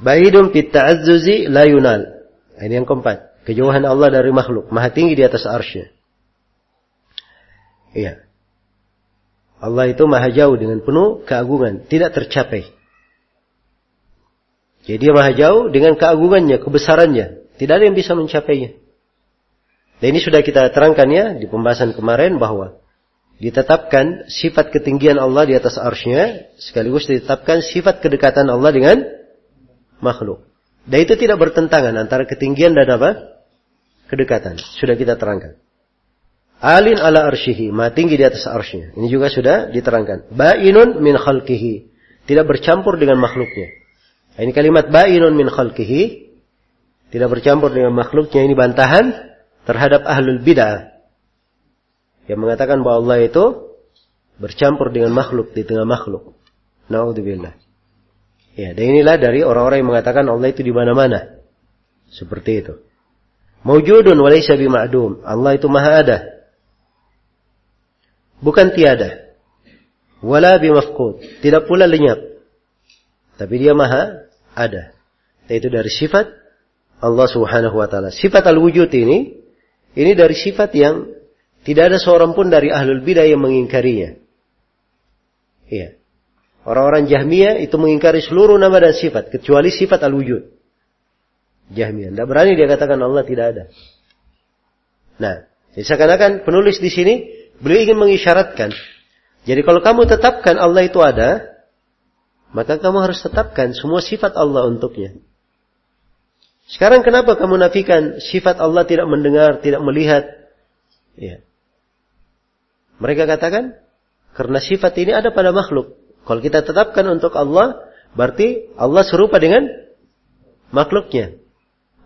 Baidun fit ta'azzuzi la yunal. Ini yang keempat. Kejauhan Allah dari makhluk. Maha tinggi di atas arsy. Iya. Allah itu maha jauh dengan penuh keagungan. Tidak tercapai. Jadi maha jauh dengan keagungannya, kebesarannya. Tidak ada yang bisa mencapainya. Dan ini sudah kita terangkan ya di pembahasan kemarin bahwa ditetapkan sifat ketinggian Allah di atas arsnya sekaligus ditetapkan sifat kedekatan Allah dengan makhluk. Dan itu tidak bertentangan antara ketinggian dan apa? Kedekatan. Sudah kita terangkan. Alin ala arsyihi, ma tinggi di atas arsnya. Ini juga sudah diterangkan. Ba'inun min khalqihi. Tidak bercampur dengan makhluknya. Ini kalimat ba'inun min khalqihi. Tidak bercampur dengan makhluknya. Ini bantahan terhadap ahlul bid'ah yang mengatakan bahwa Allah itu bercampur dengan makhluk di tengah makhluk. Naudzubillah. Ya, dan inilah dari orang-orang yang mengatakan Allah itu di mana-mana. Seperti itu. Mawjudun walaysa bima'dum. Allah itu maha ada. Bukan tiada. Wala bimafqud. Tidak pula lenyap. Tapi dia maha ada. Yaitu dari sifat Allah subhanahu wa ta'ala. Sifat al-wujud ini ini dari sifat yang tidak ada seorang pun dari ahlul bidah yang mengingkarinya. Iya. Orang-orang Jahmiyah itu mengingkari seluruh nama dan sifat kecuali sifat al-wujud. Jahmiyah. Tidak berani dia katakan Allah tidak ada. Nah, seakan-akan penulis di sini beliau ingin mengisyaratkan. Jadi kalau kamu tetapkan Allah itu ada, maka kamu harus tetapkan semua sifat Allah untuknya. Sekarang kenapa kamu nafikan sifat Allah tidak mendengar, tidak melihat? Ya. Mereka katakan, karena sifat ini ada pada makhluk. Kalau kita tetapkan untuk Allah, berarti Allah serupa dengan makhluknya.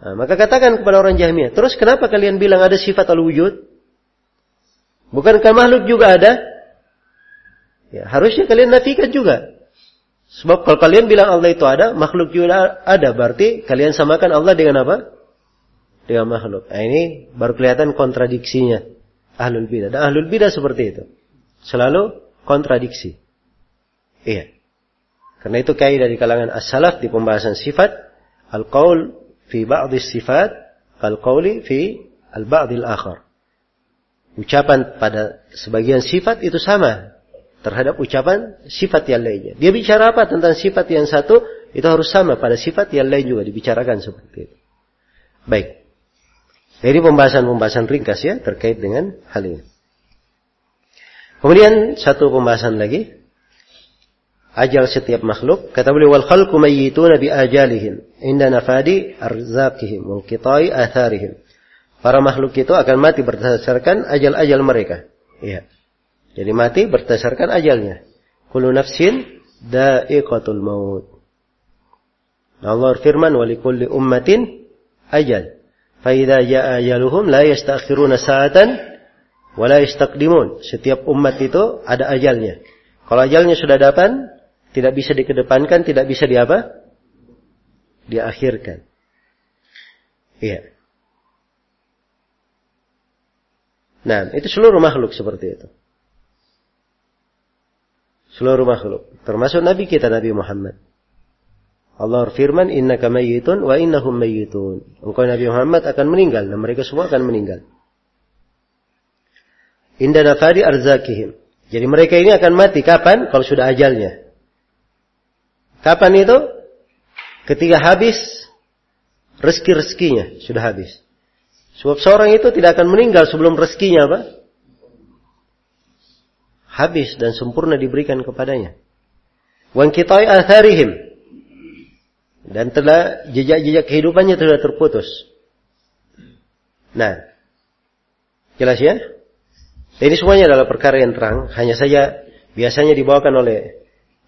Nah, maka katakan kepada orang Jahmiyah, terus kenapa kalian bilang ada sifat al-wujud? Bukankah makhluk juga ada? Ya, harusnya kalian nafikan juga. Sebab kalau kalian bilang Allah itu ada, makhluk juga ada. Berarti kalian samakan Allah dengan apa? Dengan makhluk. Nah, ini baru kelihatan kontradiksinya. Ahlul bidah. Dan ahlul bidah seperti itu. Selalu kontradiksi. Iya. Karena itu kaidah di kalangan as-salaf di pembahasan sifat. Al-qaul fi ba'di sifat. Al-qauli fi al-ba'dil akhar. Ucapan pada sebagian sifat itu sama terhadap ucapan sifat yang lainnya. Dia bicara apa tentang sifat yang satu, itu harus sama pada sifat yang lain juga dibicarakan seperti itu. Baik. Jadi pembahasan-pembahasan ringkas ya terkait dengan hal ini. Kemudian satu pembahasan lagi. Ajal setiap makhluk. Kata beliau, wal khalqu mayyituna bi ajalihim. Inda nafadi arzakihim. Wal kitai atharihim. Para makhluk itu akan mati berdasarkan ajal-ajal mereka. Iya. Jadi mati berdasarkan ajalnya. Kullu nafsin da'iqatul maut. Allah firman wa likulli ummatin ajal. Fa idza jaa ajaluhum la yastakhiruna sa'atan Wala istaqdimun. Setiap umat itu ada ajalnya. Kalau ajalnya sudah datang, tidak bisa dikedepankan, tidak bisa di apa? Diakhirkan. Iya. Nah, itu seluruh makhluk seperti itu. Seluruh makhluk. Termasuk Nabi kita, Nabi Muhammad. Allah firman, Inna mayyitun wa innahum mayyitun. Engkau Nabi Muhammad akan meninggal dan mereka semua akan meninggal. Inda nafadi arzakihim. Jadi mereka ini akan mati kapan? Kalau sudah ajalnya. Kapan itu? Ketika habis rezeki-rezekinya sudah habis. Sebab seorang itu tidak akan meninggal sebelum rezekinya apa? Habis dan sempurna diberikan kepadanya. Wan kitai atharihim. Dan telah jejak-jejak kehidupannya telah terputus. Nah, jelas ya? Ini semuanya adalah perkara yang terang. Hanya saja biasanya dibawakan oleh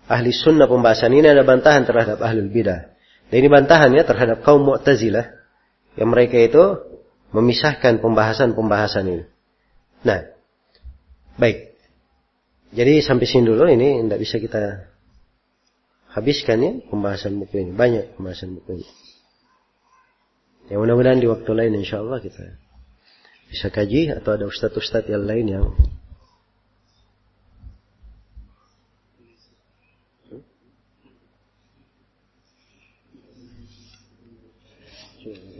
ahli sunnah pembahasan ini ada bantahan terhadap ahli bidah. Dan ini bantahannya terhadap kaum mu'tazilah. Yang mereka itu memisahkan pembahasan-pembahasan ini. Nah, baik. Jadi sampai sini dulu ini tidak bisa kita habiskan ya pembahasan buku ini. Banyak pembahasan buku ini. Ya mudah-mudahan di waktu lain insya Allah kita bisa kaji atau ada ustadz-ustadz yang lain yang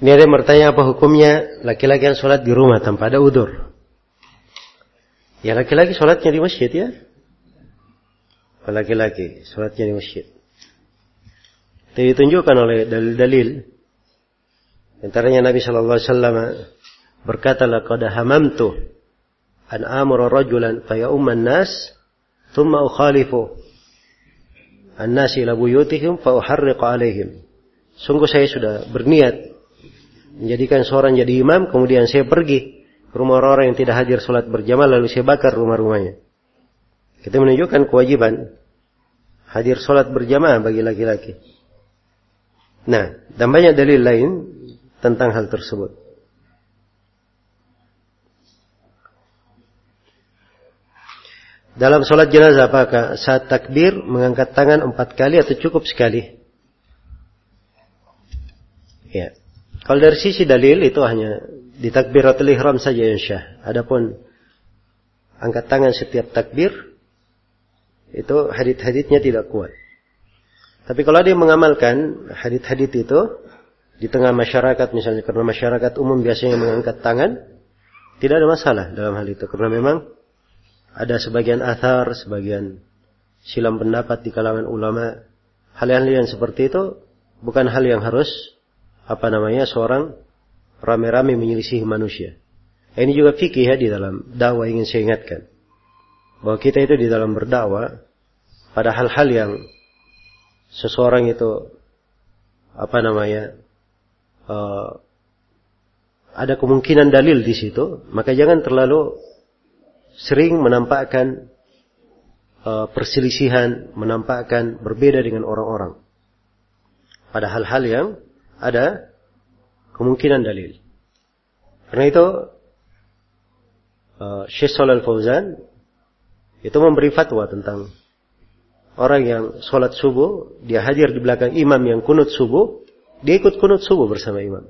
Ini ada yang bertanya apa hukumnya laki-laki yang sholat di rumah tanpa ada udur. Ya laki-laki sholatnya di masjid ya. Laki-laki sholatnya di masjid. Itu ditunjukkan oleh dalil-dalil. Antaranya Nabi Shallallahu Alaihi Wasallam berkata, "Laqad hamamtu an amura rajulan faya umman nas, thumma ukhalifu an-nas ila buyutihim fa uharriq alaihim." Sungguh saya sudah berniat menjadikan seorang jadi imam, kemudian saya pergi ke rumah orang-orang yang tidak hadir sholat berjamaah, lalu saya bakar rumah-rumahnya. Kita menunjukkan kewajiban hadir sholat berjamaah bagi laki-laki. Nah, dan banyak dalil lain tentang hal tersebut. Dalam sholat jenazah apakah saat takbir mengangkat tangan empat kali atau cukup sekali? Ya. Kalau dari sisi dalil itu hanya di takbiratul ihram saja yang syah. Adapun angkat tangan setiap takbir itu hadit-haditnya tidak kuat. Tapi kalau dia mengamalkan hadit-hadit itu di tengah masyarakat misalnya karena masyarakat umum biasanya mengangkat tangan, tidak ada masalah dalam hal itu karena memang ada sebagian athar, sebagian silam pendapat di kalangan ulama hal-hal yang seperti itu bukan hal yang harus apa namanya seorang rame-rame menyelisih manusia. Ini juga fikih ya di dalam dakwah ingin saya ingatkan. Bahwa kita itu di dalam berdakwah pada hal-hal yang seseorang itu apa namanya uh, ada kemungkinan dalil di situ, maka jangan terlalu sering menampakkan uh, perselisihan, menampakkan berbeda dengan orang-orang. Pada hal-hal yang ada kemungkinan dalil. Karena itu uh, Syekh Shalal Fauzan itu memberi fatwa tentang orang yang sholat subuh, dia hadir di belakang imam yang kunut subuh, dia ikut kunut subuh bersama imam.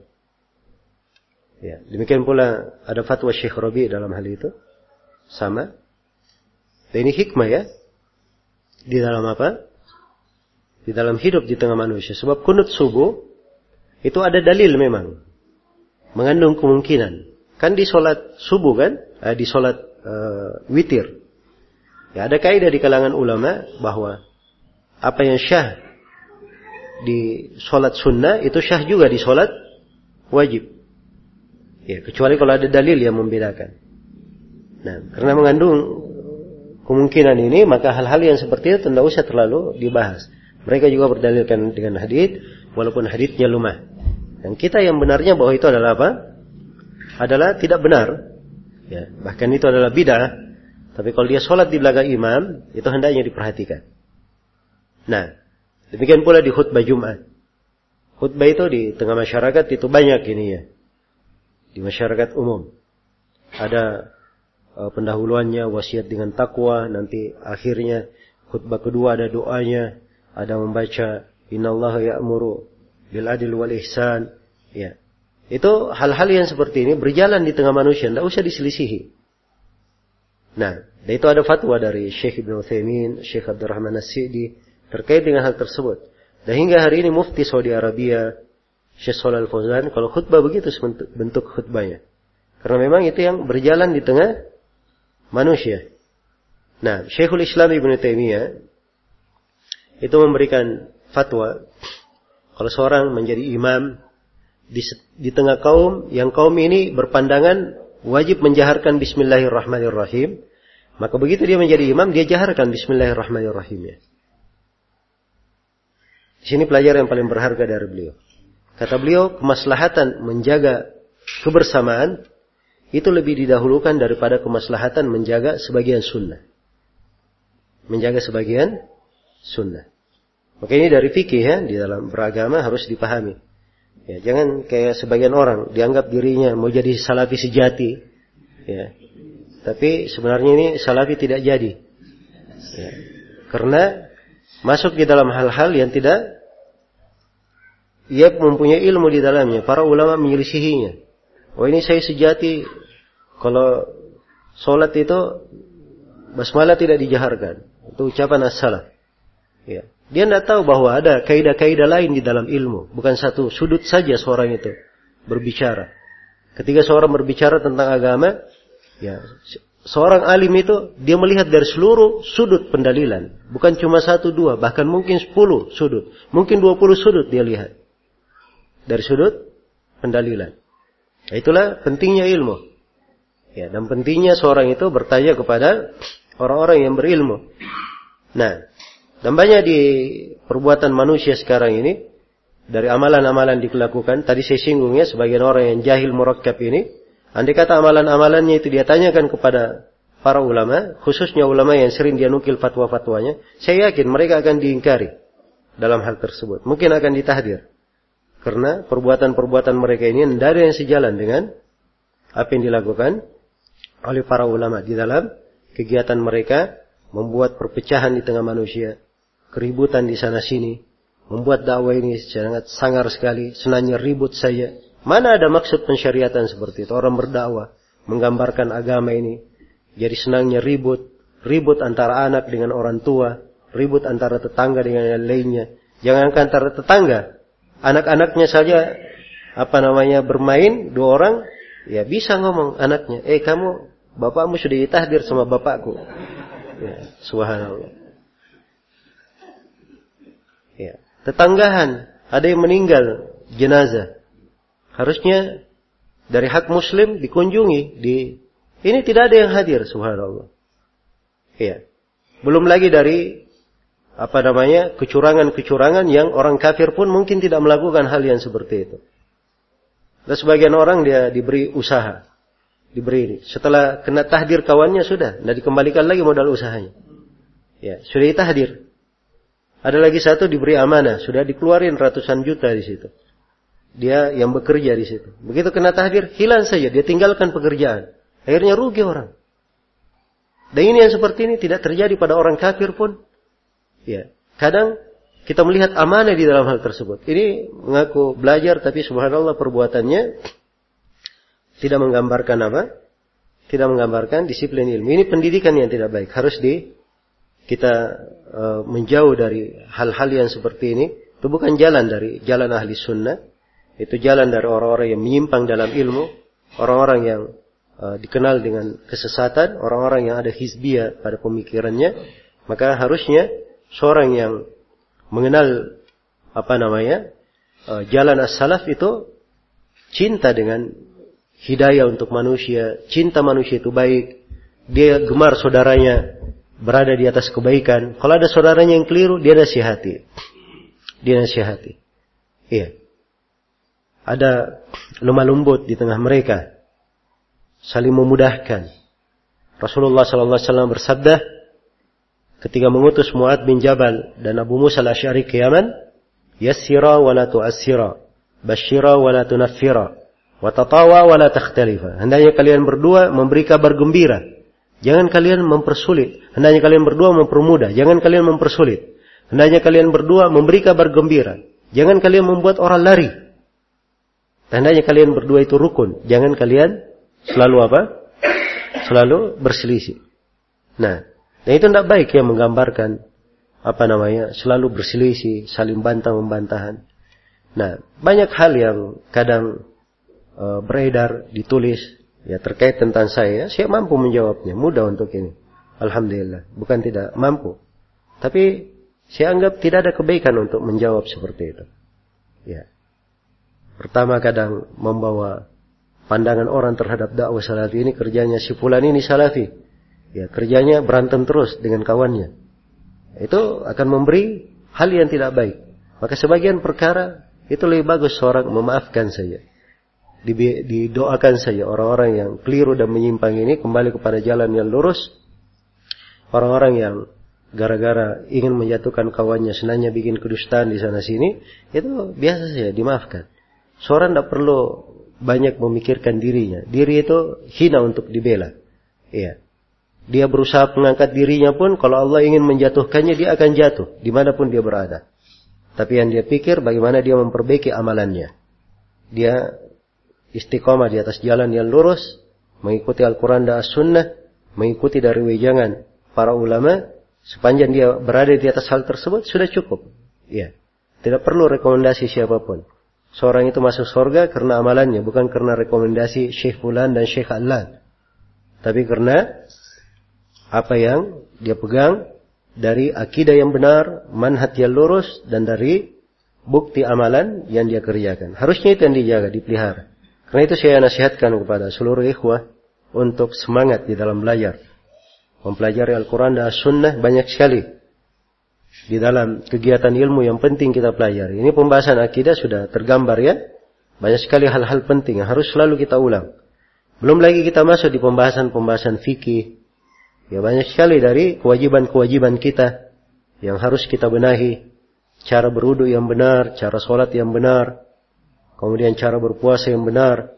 Ya, demikian pula ada fatwa Syekh Rabi dalam hal itu. sama. Dan ini hikmah ya. Di dalam apa? Di dalam hidup di tengah manusia. Sebab kunut subuh itu ada dalil memang. Mengandung kemungkinan. Kan di sholat subuh kan? Eh, di sholat uh, witir. Ya, ada kaidah di kalangan ulama bahwa apa yang syah di sholat sunnah itu syah juga di sholat wajib. Ya, kecuali kalau ada dalil yang membedakan. Nah, karena mengandung kemungkinan ini, maka hal-hal yang seperti itu tidak usah terlalu dibahas. Mereka juga berdalilkan dengan hadith, walaupun hadithnya lemah. Dan kita yang benarnya bahwa itu adalah apa? Adalah tidak benar. Ya, bahkan itu adalah bid'ah. Tapi kalau dia sholat di belakang imam, itu hendaknya diperhatikan. Nah, demikian pula di khutbah Jumat. Khutbah itu di tengah masyarakat itu banyak ini ya. Di masyarakat umum. Ada uh, pendahuluannya wasiat dengan takwa, nanti akhirnya khutbah kedua ada doanya, ada membaca innallaha ya'muru bil adil wal ihsan. Ya. Itu hal-hal yang seperti ini berjalan di tengah manusia, tidak usah diselisihi. Nah, dan itu ada fatwa dari Syekh Ibn Uthaymin, Syekh Abdurrahman As-Sidi terkait dengan hal tersebut. Dan hingga hari ini mufti Saudi Arabia, Syekh Shalal Fauzan, kalau khutbah begitu bentuk khutbahnya. Karena memang itu yang berjalan di tengah manusia. Nah, Syekhul Islam Ibn Taimiyah itu memberikan fatwa kalau seorang menjadi imam di, di tengah kaum yang kaum ini berpandangan wajib menjaharkan Bismillahirrahmanirrahim, maka begitu dia menjadi imam dia jaharkan Bismillahirrahmanirrahim ya. Di sini pelajaran yang paling berharga dari beliau. Kata beliau, kemaslahatan menjaga kebersamaan itu lebih didahulukan daripada kemaslahatan menjaga sebagian sunnah. Menjaga sebagian sunnah. Maka ini dari fikih ya, di dalam beragama harus dipahami. Ya, jangan kayak sebagian orang dianggap dirinya mau jadi salafi sejati. Ya. Tapi sebenarnya ini salafi tidak jadi. Ya. Karena masuk di dalam hal-hal yang tidak ia mempunyai ilmu di dalamnya. Para ulama menyelisihinya. Oh ini saya sejati kalau sholat itu basmalah tidak dijaharkan. Itu ucapan as-salaf. Ya. Dia tidak tahu bahwa ada kaidah-kaidah lain di dalam ilmu. Bukan satu sudut saja seorang itu berbicara. Ketika seorang berbicara tentang agama, ya seorang alim itu dia melihat dari seluruh sudut pendalilan, bukan cuma satu dua, bahkan mungkin sepuluh sudut, mungkin dua puluh sudut dia lihat dari sudut pendalilan. Nah, itulah pentingnya ilmu. Ya, dan pentingnya seorang itu bertanya kepada orang-orang yang berilmu. Nah, dan banyak di perbuatan manusia sekarang ini dari amalan-amalan dilakukan. Tadi saya singgung ya sebagian orang yang jahil murakkab ini Andai kata amalan-amalannya itu dia tanyakan kepada para ulama, khususnya ulama yang sering dia nukil fatwa-fatwanya, saya yakin mereka akan diingkari dalam hal tersebut. Mungkin akan ditahdir. Karena perbuatan-perbuatan mereka ini tidak ada yang sejalan dengan apa yang dilakukan oleh para ulama di dalam kegiatan mereka membuat perpecahan di tengah manusia, keributan di sana sini, membuat dakwah ini sangat sangar sekali, senangnya ribut saja, Mana ada maksud pensyariatan seperti itu? Orang berdakwah, menggambarkan agama ini. Jadi senangnya ribut, ribut antara anak dengan orang tua, ribut antara tetangga dengan yang lainnya. Jangan antara tetangga, anak-anaknya saja apa namanya bermain dua orang, ya bisa ngomong anaknya, eh kamu bapakmu sudah ditahdir sama bapakku. Ya, subhanallah. Ya, tetanggahan, ada yang meninggal jenazah. Harusnya dari hak muslim dikunjungi. Di ini tidak ada yang hadir, subhanallah. Iya. Belum lagi dari apa namanya kecurangan-kecurangan yang orang kafir pun mungkin tidak melakukan hal yang seperti itu. Dan sebagian orang dia diberi usaha, diberi ini. Setelah kena tahdir kawannya sudah, tidak dikembalikan lagi modal usahanya. Ya, sudah ditahdir. Ada lagi satu diberi amanah, sudah dikeluarin ratusan juta di situ. Dia yang bekerja di situ. Begitu kena tahdir, hilang saja. Dia tinggalkan pekerjaan. Akhirnya rugi orang. Dan ini yang seperti ini tidak terjadi pada orang kafir pun. Ya, kadang kita melihat amanah di dalam hal tersebut. Ini mengaku belajar tapi subhanallah perbuatannya tidak menggambarkan apa? tidak menggambarkan disiplin ilmu. Ini pendidikan yang tidak baik. Harus di kita uh, menjauh dari hal-hal yang seperti ini. Itu bukan jalan dari jalan ahli sunnah. Itu jalan dari orang-orang yang menyimpang dalam ilmu. Orang-orang yang uh, dikenal dengan kesesatan. Orang-orang yang ada hizbiyah pada pemikirannya. Maka harusnya seorang yang mengenal apa namanya uh, jalan as-salaf itu cinta dengan hidayah untuk manusia, cinta manusia itu baik, dia gemar saudaranya berada di atas kebaikan. Kalau ada saudaranya yang keliru, dia nasihati. Dia nasihati. Iya. Ada lemah lembut di tengah mereka. Saling memudahkan. Rasulullah SAW bersabda, ketika mengutus Mu'ad bin Jabal dan Abu Musa al-Ash'ari ke Yaman, Yassira wa la tu'assira, Bashira wa la tunaffira, Watatawa wala takhtalifa. Hendaknya kalian berdua memberi kabar gembira. Jangan kalian mempersulit. Hendaknya kalian berdua mempermudah. Jangan kalian mempersulit. Hendaknya kalian berdua memberi kabar gembira. Jangan kalian membuat orang lari. Hendaknya kalian berdua itu rukun. Jangan kalian selalu apa? Selalu berselisih. Nah, dan itu tidak baik ya menggambarkan apa namanya selalu berselisih, saling bantah membantahan. Nah, banyak hal yang kadang e, beredar, ditulis ya terkait tentang saya, saya mampu menjawabnya, mudah untuk ini. Alhamdulillah, bukan tidak mampu. Tapi saya anggap tidak ada kebaikan untuk menjawab seperti itu. Ya. Pertama kadang membawa pandangan orang terhadap dakwah salafi ini kerjanya si fulan ini salafi. Ya, kerjanya berantem terus dengan kawannya. Itu akan memberi hal yang tidak baik. Maka sebagian perkara itu lebih bagus seorang memaafkan saja didoakan saja orang-orang yang keliru dan menyimpang ini kembali kepada jalan yang lurus. Orang-orang yang gara-gara ingin menjatuhkan kawannya senangnya bikin kedustaan di sana sini, itu biasa saja dimaafkan. Seorang tidak perlu banyak memikirkan dirinya. Diri itu hina untuk dibela. Iya. Dia berusaha mengangkat dirinya pun kalau Allah ingin menjatuhkannya dia akan jatuh di mana pun dia berada. Tapi yang dia pikir bagaimana dia memperbaiki amalannya. Dia istiqomah di atas jalan yang lurus, mengikuti Al-Quran dan As-Sunnah, mengikuti dari wejangan para ulama, sepanjang dia berada di atas hal tersebut sudah cukup. Ya, tidak perlu rekomendasi siapa pun. Seorang itu masuk surga karena amalannya, bukan karena rekomendasi Syekh Fulan dan Syekh Allah. Tapi karena apa yang dia pegang dari akidah yang benar, manhat yang lurus, dan dari bukti amalan yang dia kerjakan. Harusnya itu yang dijaga, dipelihara. Karena itu saya nasihatkan kepada seluruh ikhwah untuk semangat di dalam belajar. Mempelajari Al-Quran dan As-Sunnah banyak sekali. Di dalam kegiatan ilmu yang penting kita pelajari. Ini pembahasan akidah sudah tergambar ya. Banyak sekali hal-hal penting yang harus selalu kita ulang. Belum lagi kita masuk di pembahasan-pembahasan fikih. Ya banyak sekali dari kewajiban-kewajiban kita yang harus kita benahi. Cara beruduk yang benar, cara sholat yang benar, Kemudian cara berpuasa yang benar.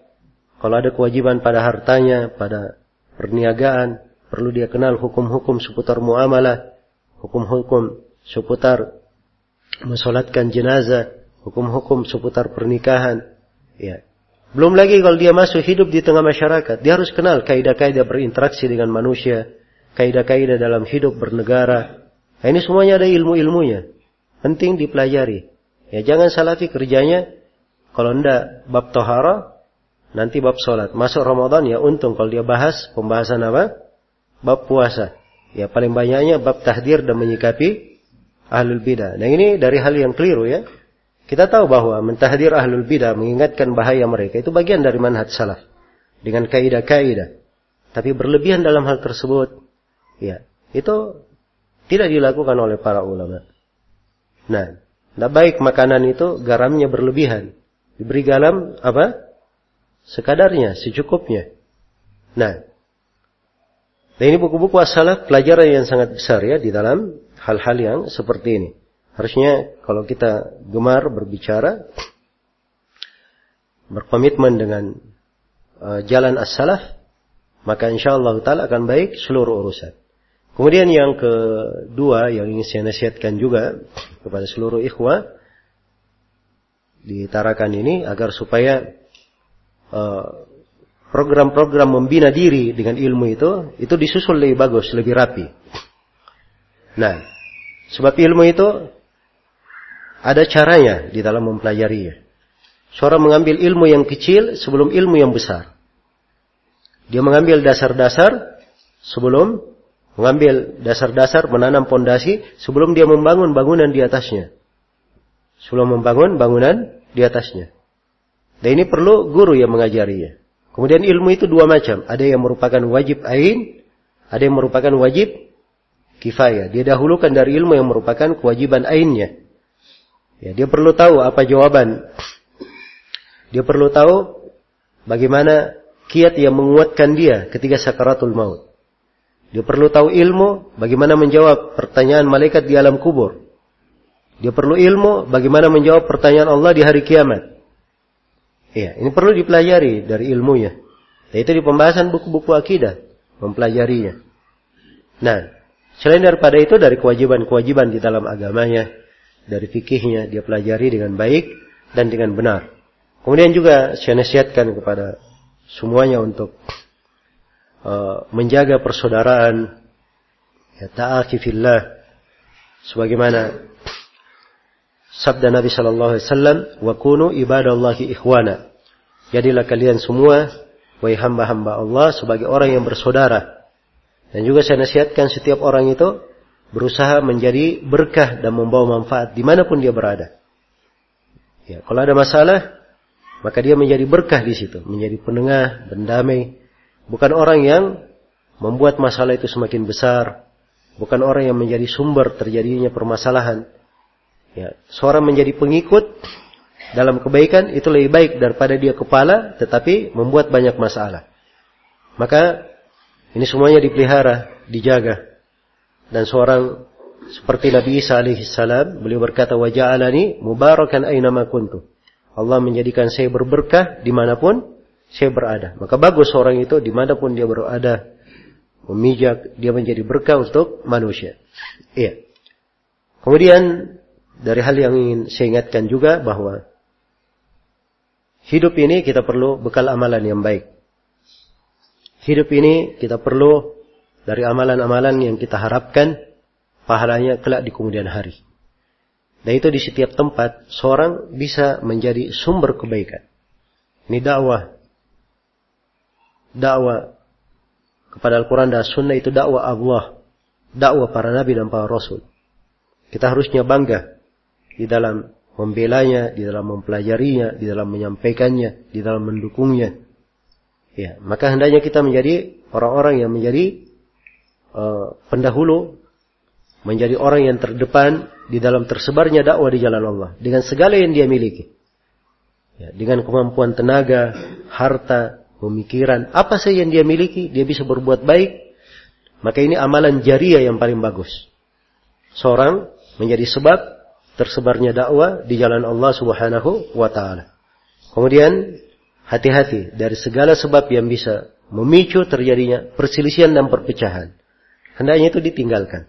Kalau ada kewajiban pada hartanya, pada perniagaan, perlu dia kenal hukum-hukum seputar muamalah, hukum-hukum seputar mensolatkan jenazah, hukum-hukum seputar pernikahan. Ya. Belum lagi kalau dia masuk hidup di tengah masyarakat, dia harus kenal kaidah-kaidah berinteraksi dengan manusia, kaidah-kaidah dalam hidup bernegara. Nah, ini semuanya ada ilmu-ilmunya. Penting dipelajari. Ya jangan salafi kerjanya kalau ndak bab tohara, nanti bab sholat. Masuk Ramadan ya untung kalau dia bahas pembahasan apa? Bab puasa. Ya paling banyaknya bab tahdir dan menyikapi ahlul bidah. Nah ini dari hal yang keliru ya. Kita tahu bahwa mentahdir ahlul bidah mengingatkan bahaya mereka itu bagian dari manhaj salaf dengan kaidah-kaidah. Tapi berlebihan dalam hal tersebut, ya itu tidak dilakukan oleh para ulama. Nah, tidak baik makanan itu garamnya berlebihan. Diberi garam apa? Sekadarnya, secukupnya. Nah, nah ini buku-buku asalaf pelajaran yang sangat besar ya di dalam hal-hal yang seperti ini. Harusnya kalau kita gemar berbicara, berkomitmen dengan uh, jalan as-salaf, maka insya Allah taala akan baik seluruh urusan. Kemudian yang kedua yang ingin saya nasihatkan juga kepada seluruh ikhwah, ditarakan ini agar supaya uh, program-program membina diri dengan ilmu itu, itu disusul lebih bagus, lebih rapi. Nah, sebab ilmu itu ada caranya di dalam mempelajarinya. Seorang mengambil ilmu yang kecil sebelum ilmu yang besar. Dia mengambil dasar-dasar sebelum mengambil dasar-dasar menanam pondasi sebelum dia membangun bangunan di atasnya. Sebelum membangun bangunan di atasnya. Dan ini perlu guru yang mengajarinya. Kemudian ilmu itu dua macam. Ada yang merupakan wajib ain, ada yang merupakan wajib kifayah. Dia dahulukan dari ilmu yang merupakan kewajiban ainnya. Ya, dia perlu tahu apa jawaban. Dia perlu tahu bagaimana kiat yang menguatkan dia ketika sakaratul maut. Dia perlu tahu ilmu bagaimana menjawab pertanyaan malaikat di alam kubur. Dia perlu ilmu bagaimana menjawab pertanyaan Allah di hari kiamat. Iya, ini perlu dipelajari dari ilmunya. Yaitu di pembahasan buku-buku akidah, mempelajarinya. Nah, selain daripada itu dari kewajiban-kewajiban di dalam agamanya, dari fikihnya dia pelajari dengan baik dan dengan benar. Kemudian juga saya nasihatkan kepada semuanya untuk uh, menjaga persaudaraan, ya ta'afi fillah, sebagaimana sabda Nabi Shallallahu Alaihi Wasallam, "Wa kunu ibadallahi ikhwana." Jadilah kalian semua, wahai hamba-hamba Allah, sebagai orang yang bersaudara. Dan juga saya nasihatkan setiap orang itu berusaha menjadi berkah dan membawa manfaat di mana pun dia berada. Ya, kalau ada masalah, maka dia menjadi berkah di situ, menjadi penengah, bendamai. Bukan orang yang membuat masalah itu semakin besar, bukan orang yang menjadi sumber terjadinya permasalahan. Ya, seorang menjadi pengikut dalam kebaikan itu lebih baik daripada dia kepala tetapi membuat banyak masalah. Maka ini semuanya dipelihara, dijaga. Dan seorang seperti Nabi Isa alaihi salam, beliau berkata, "Waja'alani mubarakan aina ma kuntu." Allah menjadikan saya berberkah di mana pun saya berada. Maka bagus seorang itu di mana pun dia berada, memijak, dia menjadi berkah untuk manusia. Iya. Kemudian dari hal yang ingin saya ingatkan juga bahwa hidup ini kita perlu bekal amalan yang baik. Hidup ini kita perlu dari amalan-amalan yang kita harapkan pahalanya kelak di kemudian hari. Dan itu di setiap tempat seorang bisa menjadi sumber kebaikan. Ini dakwah. Dakwah kepada Al-Quran dan Sunnah itu dakwah Allah. Dakwah para nabi dan para rasul. Kita harusnya bangga di dalam membelanya, di dalam mempelajarinya, di dalam menyampaikannya, di dalam mendukungnya. Ya, maka hendaknya kita menjadi orang-orang yang menjadi uh, pendahulu, menjadi orang yang terdepan di dalam tersebarnya dakwah di jalan Allah dengan segala yang dia miliki. Ya, dengan kemampuan tenaga, harta, pemikiran, apa saja yang dia miliki, dia bisa berbuat baik. Maka ini amalan jariah yang paling bagus. Seorang menjadi sebab tersebarnya dakwah di jalan Allah Subhanahu wa taala. Kemudian hati-hati dari segala sebab yang bisa memicu terjadinya perselisihan dan perpecahan. Hendaknya itu ditinggalkan.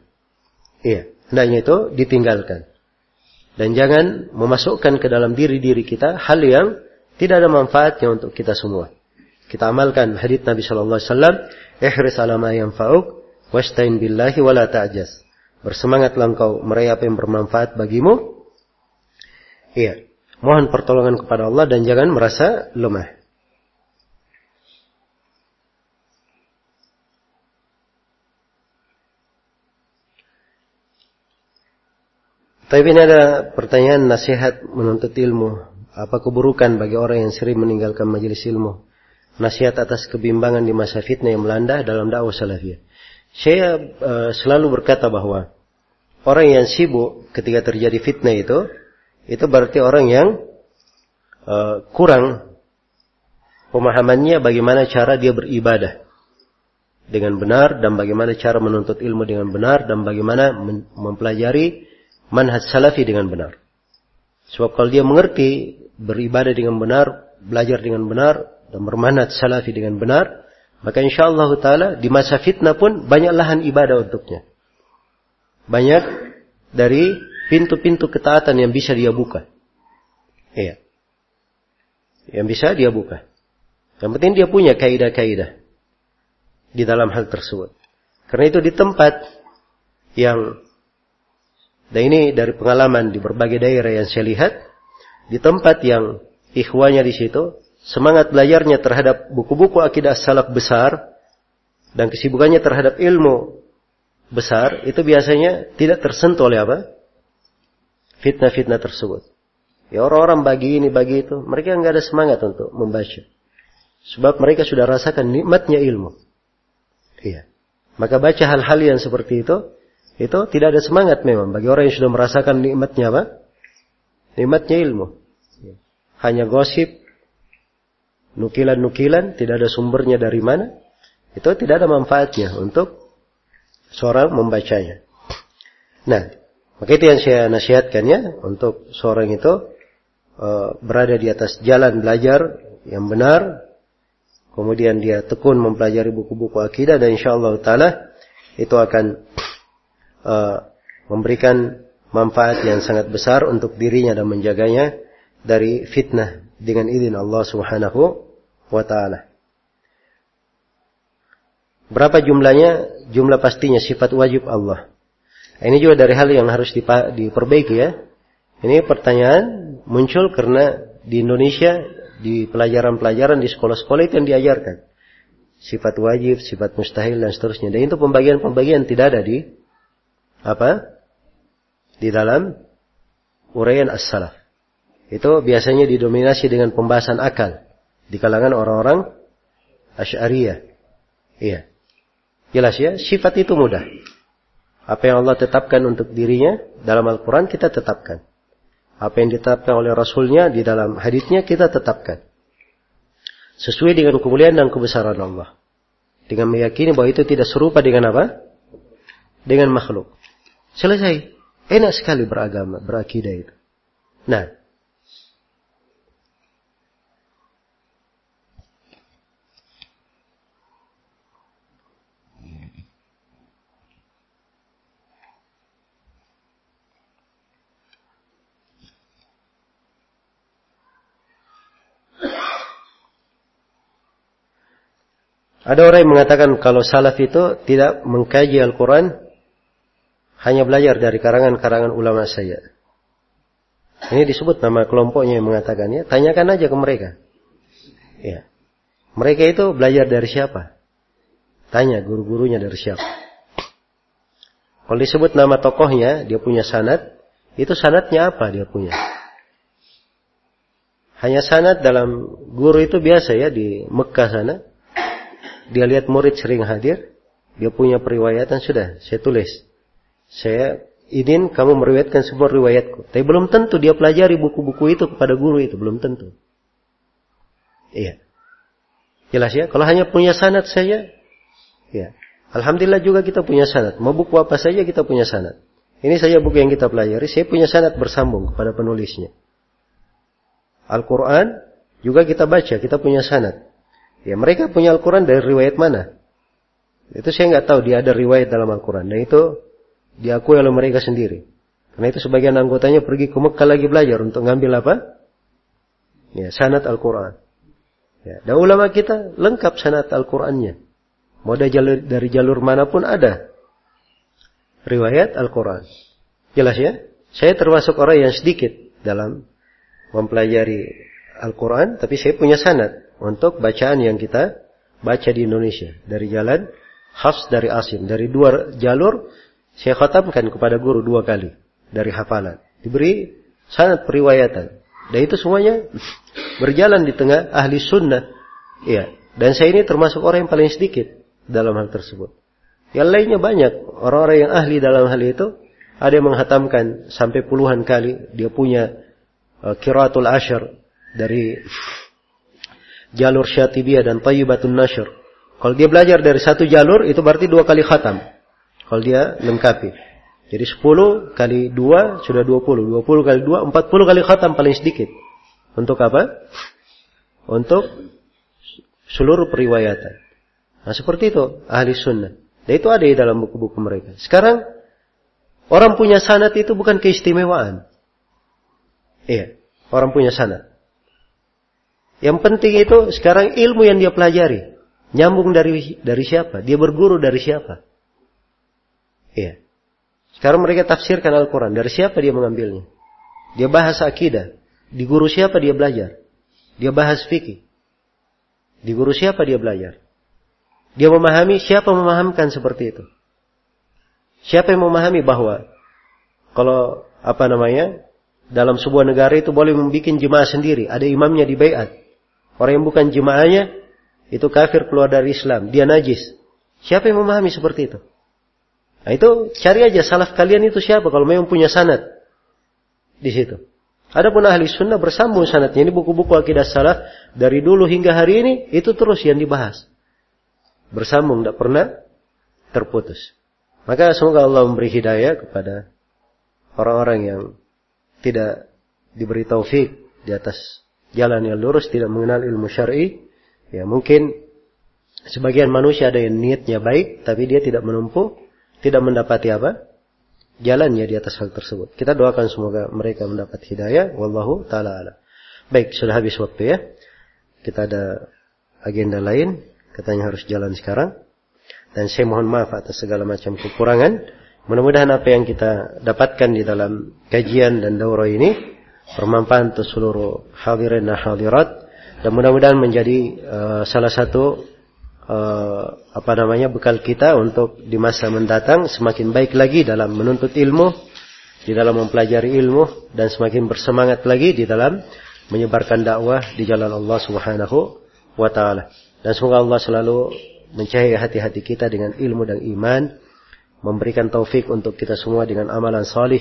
Iya, hendaknya itu ditinggalkan. Dan jangan memasukkan ke dalam diri-diri kita hal yang tidak ada manfaatnya untuk kita semua. Kita amalkan hadits Nabi Shallallahu Alaihi Wasallam, "Ihris ala ma yanfa'uk, wastain billahi wa la ta'jaz." Bersemangatlah engkau meraih apa yang bermanfaat bagimu. Iya. Mohon pertolongan kepada Allah dan jangan merasa lemah. Tapi ini ada pertanyaan nasihat menuntut ilmu. Apa keburukan bagi orang yang sering meninggalkan majelis ilmu? Nasihat atas kebimbangan di masa fitnah yang melanda dalam dakwah salafiyah. Saya uh, selalu berkata bahwa orang yang sibuk ketika terjadi fitnah itu, itu berarti orang yang uh, kurang pemahamannya bagaimana cara dia beribadah dengan benar dan bagaimana cara menuntut ilmu dengan benar dan bagaimana mempelajari manhaj salafi dengan benar. Sebab kalau dia mengerti beribadah dengan benar, belajar dengan benar dan bermanhaj salafi dengan benar, maka insya Allah Taala di masa fitnah pun banyak lahan ibadah untuknya. Banyak dari pintu-pintu ketaatan yang bisa dia buka. Iya. Yang bisa dia buka. Yang penting dia punya kaidah-kaidah di dalam hal tersebut. Karena itu di tempat yang dan ini dari pengalaman di berbagai daerah yang saya lihat, di tempat yang ikhwanya di situ, semangat belajarnya terhadap buku-buku akidah salaf besar dan kesibukannya terhadap ilmu besar itu biasanya tidak tersentuh oleh apa? Fitnah-fitnah tersebut. Ya orang-orang bagi ini, bagi itu, mereka nggak ada semangat untuk membaca. Sebab mereka sudah rasakan nikmatnya ilmu. Iya. Maka baca hal-hal yang seperti itu, itu tidak ada semangat memang bagi orang yang sudah merasakan nikmatnya apa? Nikmatnya ilmu. Hanya gosip, nukilan-nukilan, tidak ada sumbernya dari mana, itu tidak ada manfaatnya untuk seorang membacanya. Nah, maka itu yang saya nasihatkan ya untuk seorang itu uh, berada di atas jalan belajar yang benar, kemudian dia tekun mempelajari buku-buku akidah dan insya Allah taala itu akan uh, memberikan manfaat yang sangat besar untuk dirinya dan menjaganya dari fitnah dengan izin Allah Subhanahu wa taala. Berapa jumlahnya? Jumlah pastinya sifat wajib Allah. Ini juga dari hal yang harus diperbaiki ya. Ini pertanyaan muncul karena di Indonesia di pelajaran-pelajaran di sekolah-sekolah itu yang diajarkan. Sifat wajib, sifat mustahil dan seterusnya. Dan itu pembagian-pembagian tidak ada di apa? Di dalam uraian as-salaf. Itu biasanya didominasi dengan pembahasan akal di kalangan orang-orang Asy'ariyah. Iya. Jelas ya, sifat itu mudah. Apa yang Allah tetapkan untuk dirinya dalam Al-Quran kita tetapkan. Apa yang ditetapkan oleh Rasulnya di dalam hadisnya kita tetapkan. Sesuai dengan kemuliaan dan kebesaran Allah. Dengan meyakini bahwa itu tidak serupa dengan apa? Dengan makhluk. Selesai. Enak sekali beragama, berakidah itu. Nah, Ada orang yang mengatakan kalau salaf itu tidak mengkaji Al-Quran, hanya belajar dari karangan-karangan ulama saya. Ini disebut nama kelompoknya yang mengatakannya. Tanyakan aja ke mereka. Ya. Mereka itu belajar dari siapa? Tanya guru-gurunya dari siapa. Kalau disebut nama tokohnya, dia punya sanat, itu sanatnya apa dia punya? Hanya sanat dalam guru itu biasa ya di Mekah sana dia lihat murid sering hadir, dia punya periwayatan sudah, saya tulis. Saya ingin kamu meriwayatkan sebuah riwayatku. Tapi belum tentu dia pelajari buku-buku itu kepada guru itu, belum tentu. Iya. Jelas ya? Kalau hanya punya sanat saja, ya. Alhamdulillah juga kita punya sanat. Mau buku apa saja kita punya sanat. Ini saja buku yang kita pelajari. Saya punya sanat bersambung kepada penulisnya. Al-Quran juga kita baca, kita punya sanat. Ya mereka punya Al-Quran dari riwayat mana? Itu saya nggak tahu dia ada riwayat dalam Al-Quran. Dan itu diakui oleh mereka sendiri. Karena itu sebagian anggotanya pergi ke Mekah lagi belajar untuk ngambil apa? Ya, sanat Al-Quran. Ya, dan ulama kita lengkap sanat Al-Qurannya. Mau dari jalur, dari jalur mana pun ada riwayat Al-Quran. Jelas ya? Saya termasuk orang yang sedikit dalam mempelajari Al-Quran, tapi saya punya sanat untuk bacaan yang kita baca di Indonesia. Dari jalan Hafs dari Asim. Dari dua jalur saya khatamkan kepada guru dua kali dari hafalan. Diberi sangat periwayatan. Dan itu semuanya berjalan di tengah ahli sunnah. Ya dan saya ini termasuk orang yang paling sedikit dalam hal tersebut. Yang lainnya banyak. Orang-orang yang ahli dalam hal itu ada yang menghatamkan sampai puluhan kali dia punya uh, kiratul ashar dari jalur Syatibiyah dan Tayyibatun Nashr. Kalau dia belajar dari satu jalur itu berarti dua kali khatam. Kalau dia lengkapi. Jadi 10 kali 2 sudah 20. 20 kali 2 40 kali khatam paling sedikit. Untuk apa? Untuk seluruh periwayatan. Nah seperti itu ahli sunnah. Dan itu ada di dalam buku-buku mereka. Sekarang orang punya sanat itu bukan keistimewaan. Iya, orang punya sanat. Yang penting itu sekarang ilmu yang dia pelajari. Nyambung dari dari siapa? Dia berguru dari siapa? Iya. Sekarang mereka tafsirkan Al-Quran. Dari siapa dia mengambilnya? Dia bahas akidah. Di guru siapa dia belajar? Dia bahas fikih. Di guru siapa dia belajar? Dia memahami siapa memahamkan seperti itu. Siapa yang memahami bahwa kalau apa namanya dalam sebuah negara itu boleh membuat jemaah sendiri, ada imamnya di bayat. Orang yang bukan jemaahnya itu kafir keluar dari Islam, dia najis. Siapa yang memahami seperti itu? Nah itu cari aja salaf kalian itu siapa kalau memang punya sanad di situ. Adapun ahli sunnah bersambung sanadnya ini buku-buku akidah salaf dari dulu hingga hari ini itu terus yang dibahas. Bersambung tidak pernah terputus. Maka semoga Allah memberi hidayah kepada orang-orang yang tidak diberi taufik di atas jalan yang lurus, tidak mengenal ilmu syar'i, ya mungkin sebagian manusia ada yang niatnya baik, tapi dia tidak menempuh, tidak mendapati apa? Jalannya di atas hal tersebut. Kita doakan semoga mereka mendapat hidayah. Wallahu ta'ala ala. Baik, sudah habis waktu ya. Kita ada agenda lain. Katanya harus jalan sekarang. Dan saya mohon maaf atas segala macam kekurangan. Mudah-mudahan apa yang kita dapatkan di dalam kajian dan daurah ini bermanfaat untuk seluruh hadirin dan hadirat dan mudah-mudahan menjadi uh, salah satu uh, apa namanya bekal kita untuk di masa mendatang semakin baik lagi dalam menuntut ilmu, di dalam mempelajari ilmu dan semakin bersemangat lagi di dalam menyebarkan dakwah di jalan Allah Subhanahu wa taala. Dan semoga Allah selalu mencahaya hati-hati kita dengan ilmu dan iman memberikan taufik untuk kita semua dengan amalan salih,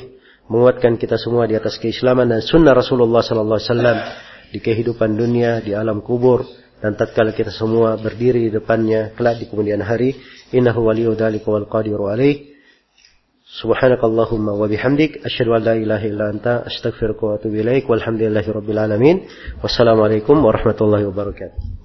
menguatkan kita semua di atas keislaman dan sunnah Rasulullah sallallahu alaihi wasallam di kehidupan dunia, di alam kubur dan tatkala kita semua berdiri di depannya kelak di kemudian hari, innahu waliyyu dzalika wal qadiru alaih. Subhanakallahumma wa bihamdik asyhadu an la ilaha illa anta astaghfiruka wa atubu ilaik walhamdulillahi rabbil alamin. Wassalamualaikum warahmatullahi wabarakatuh.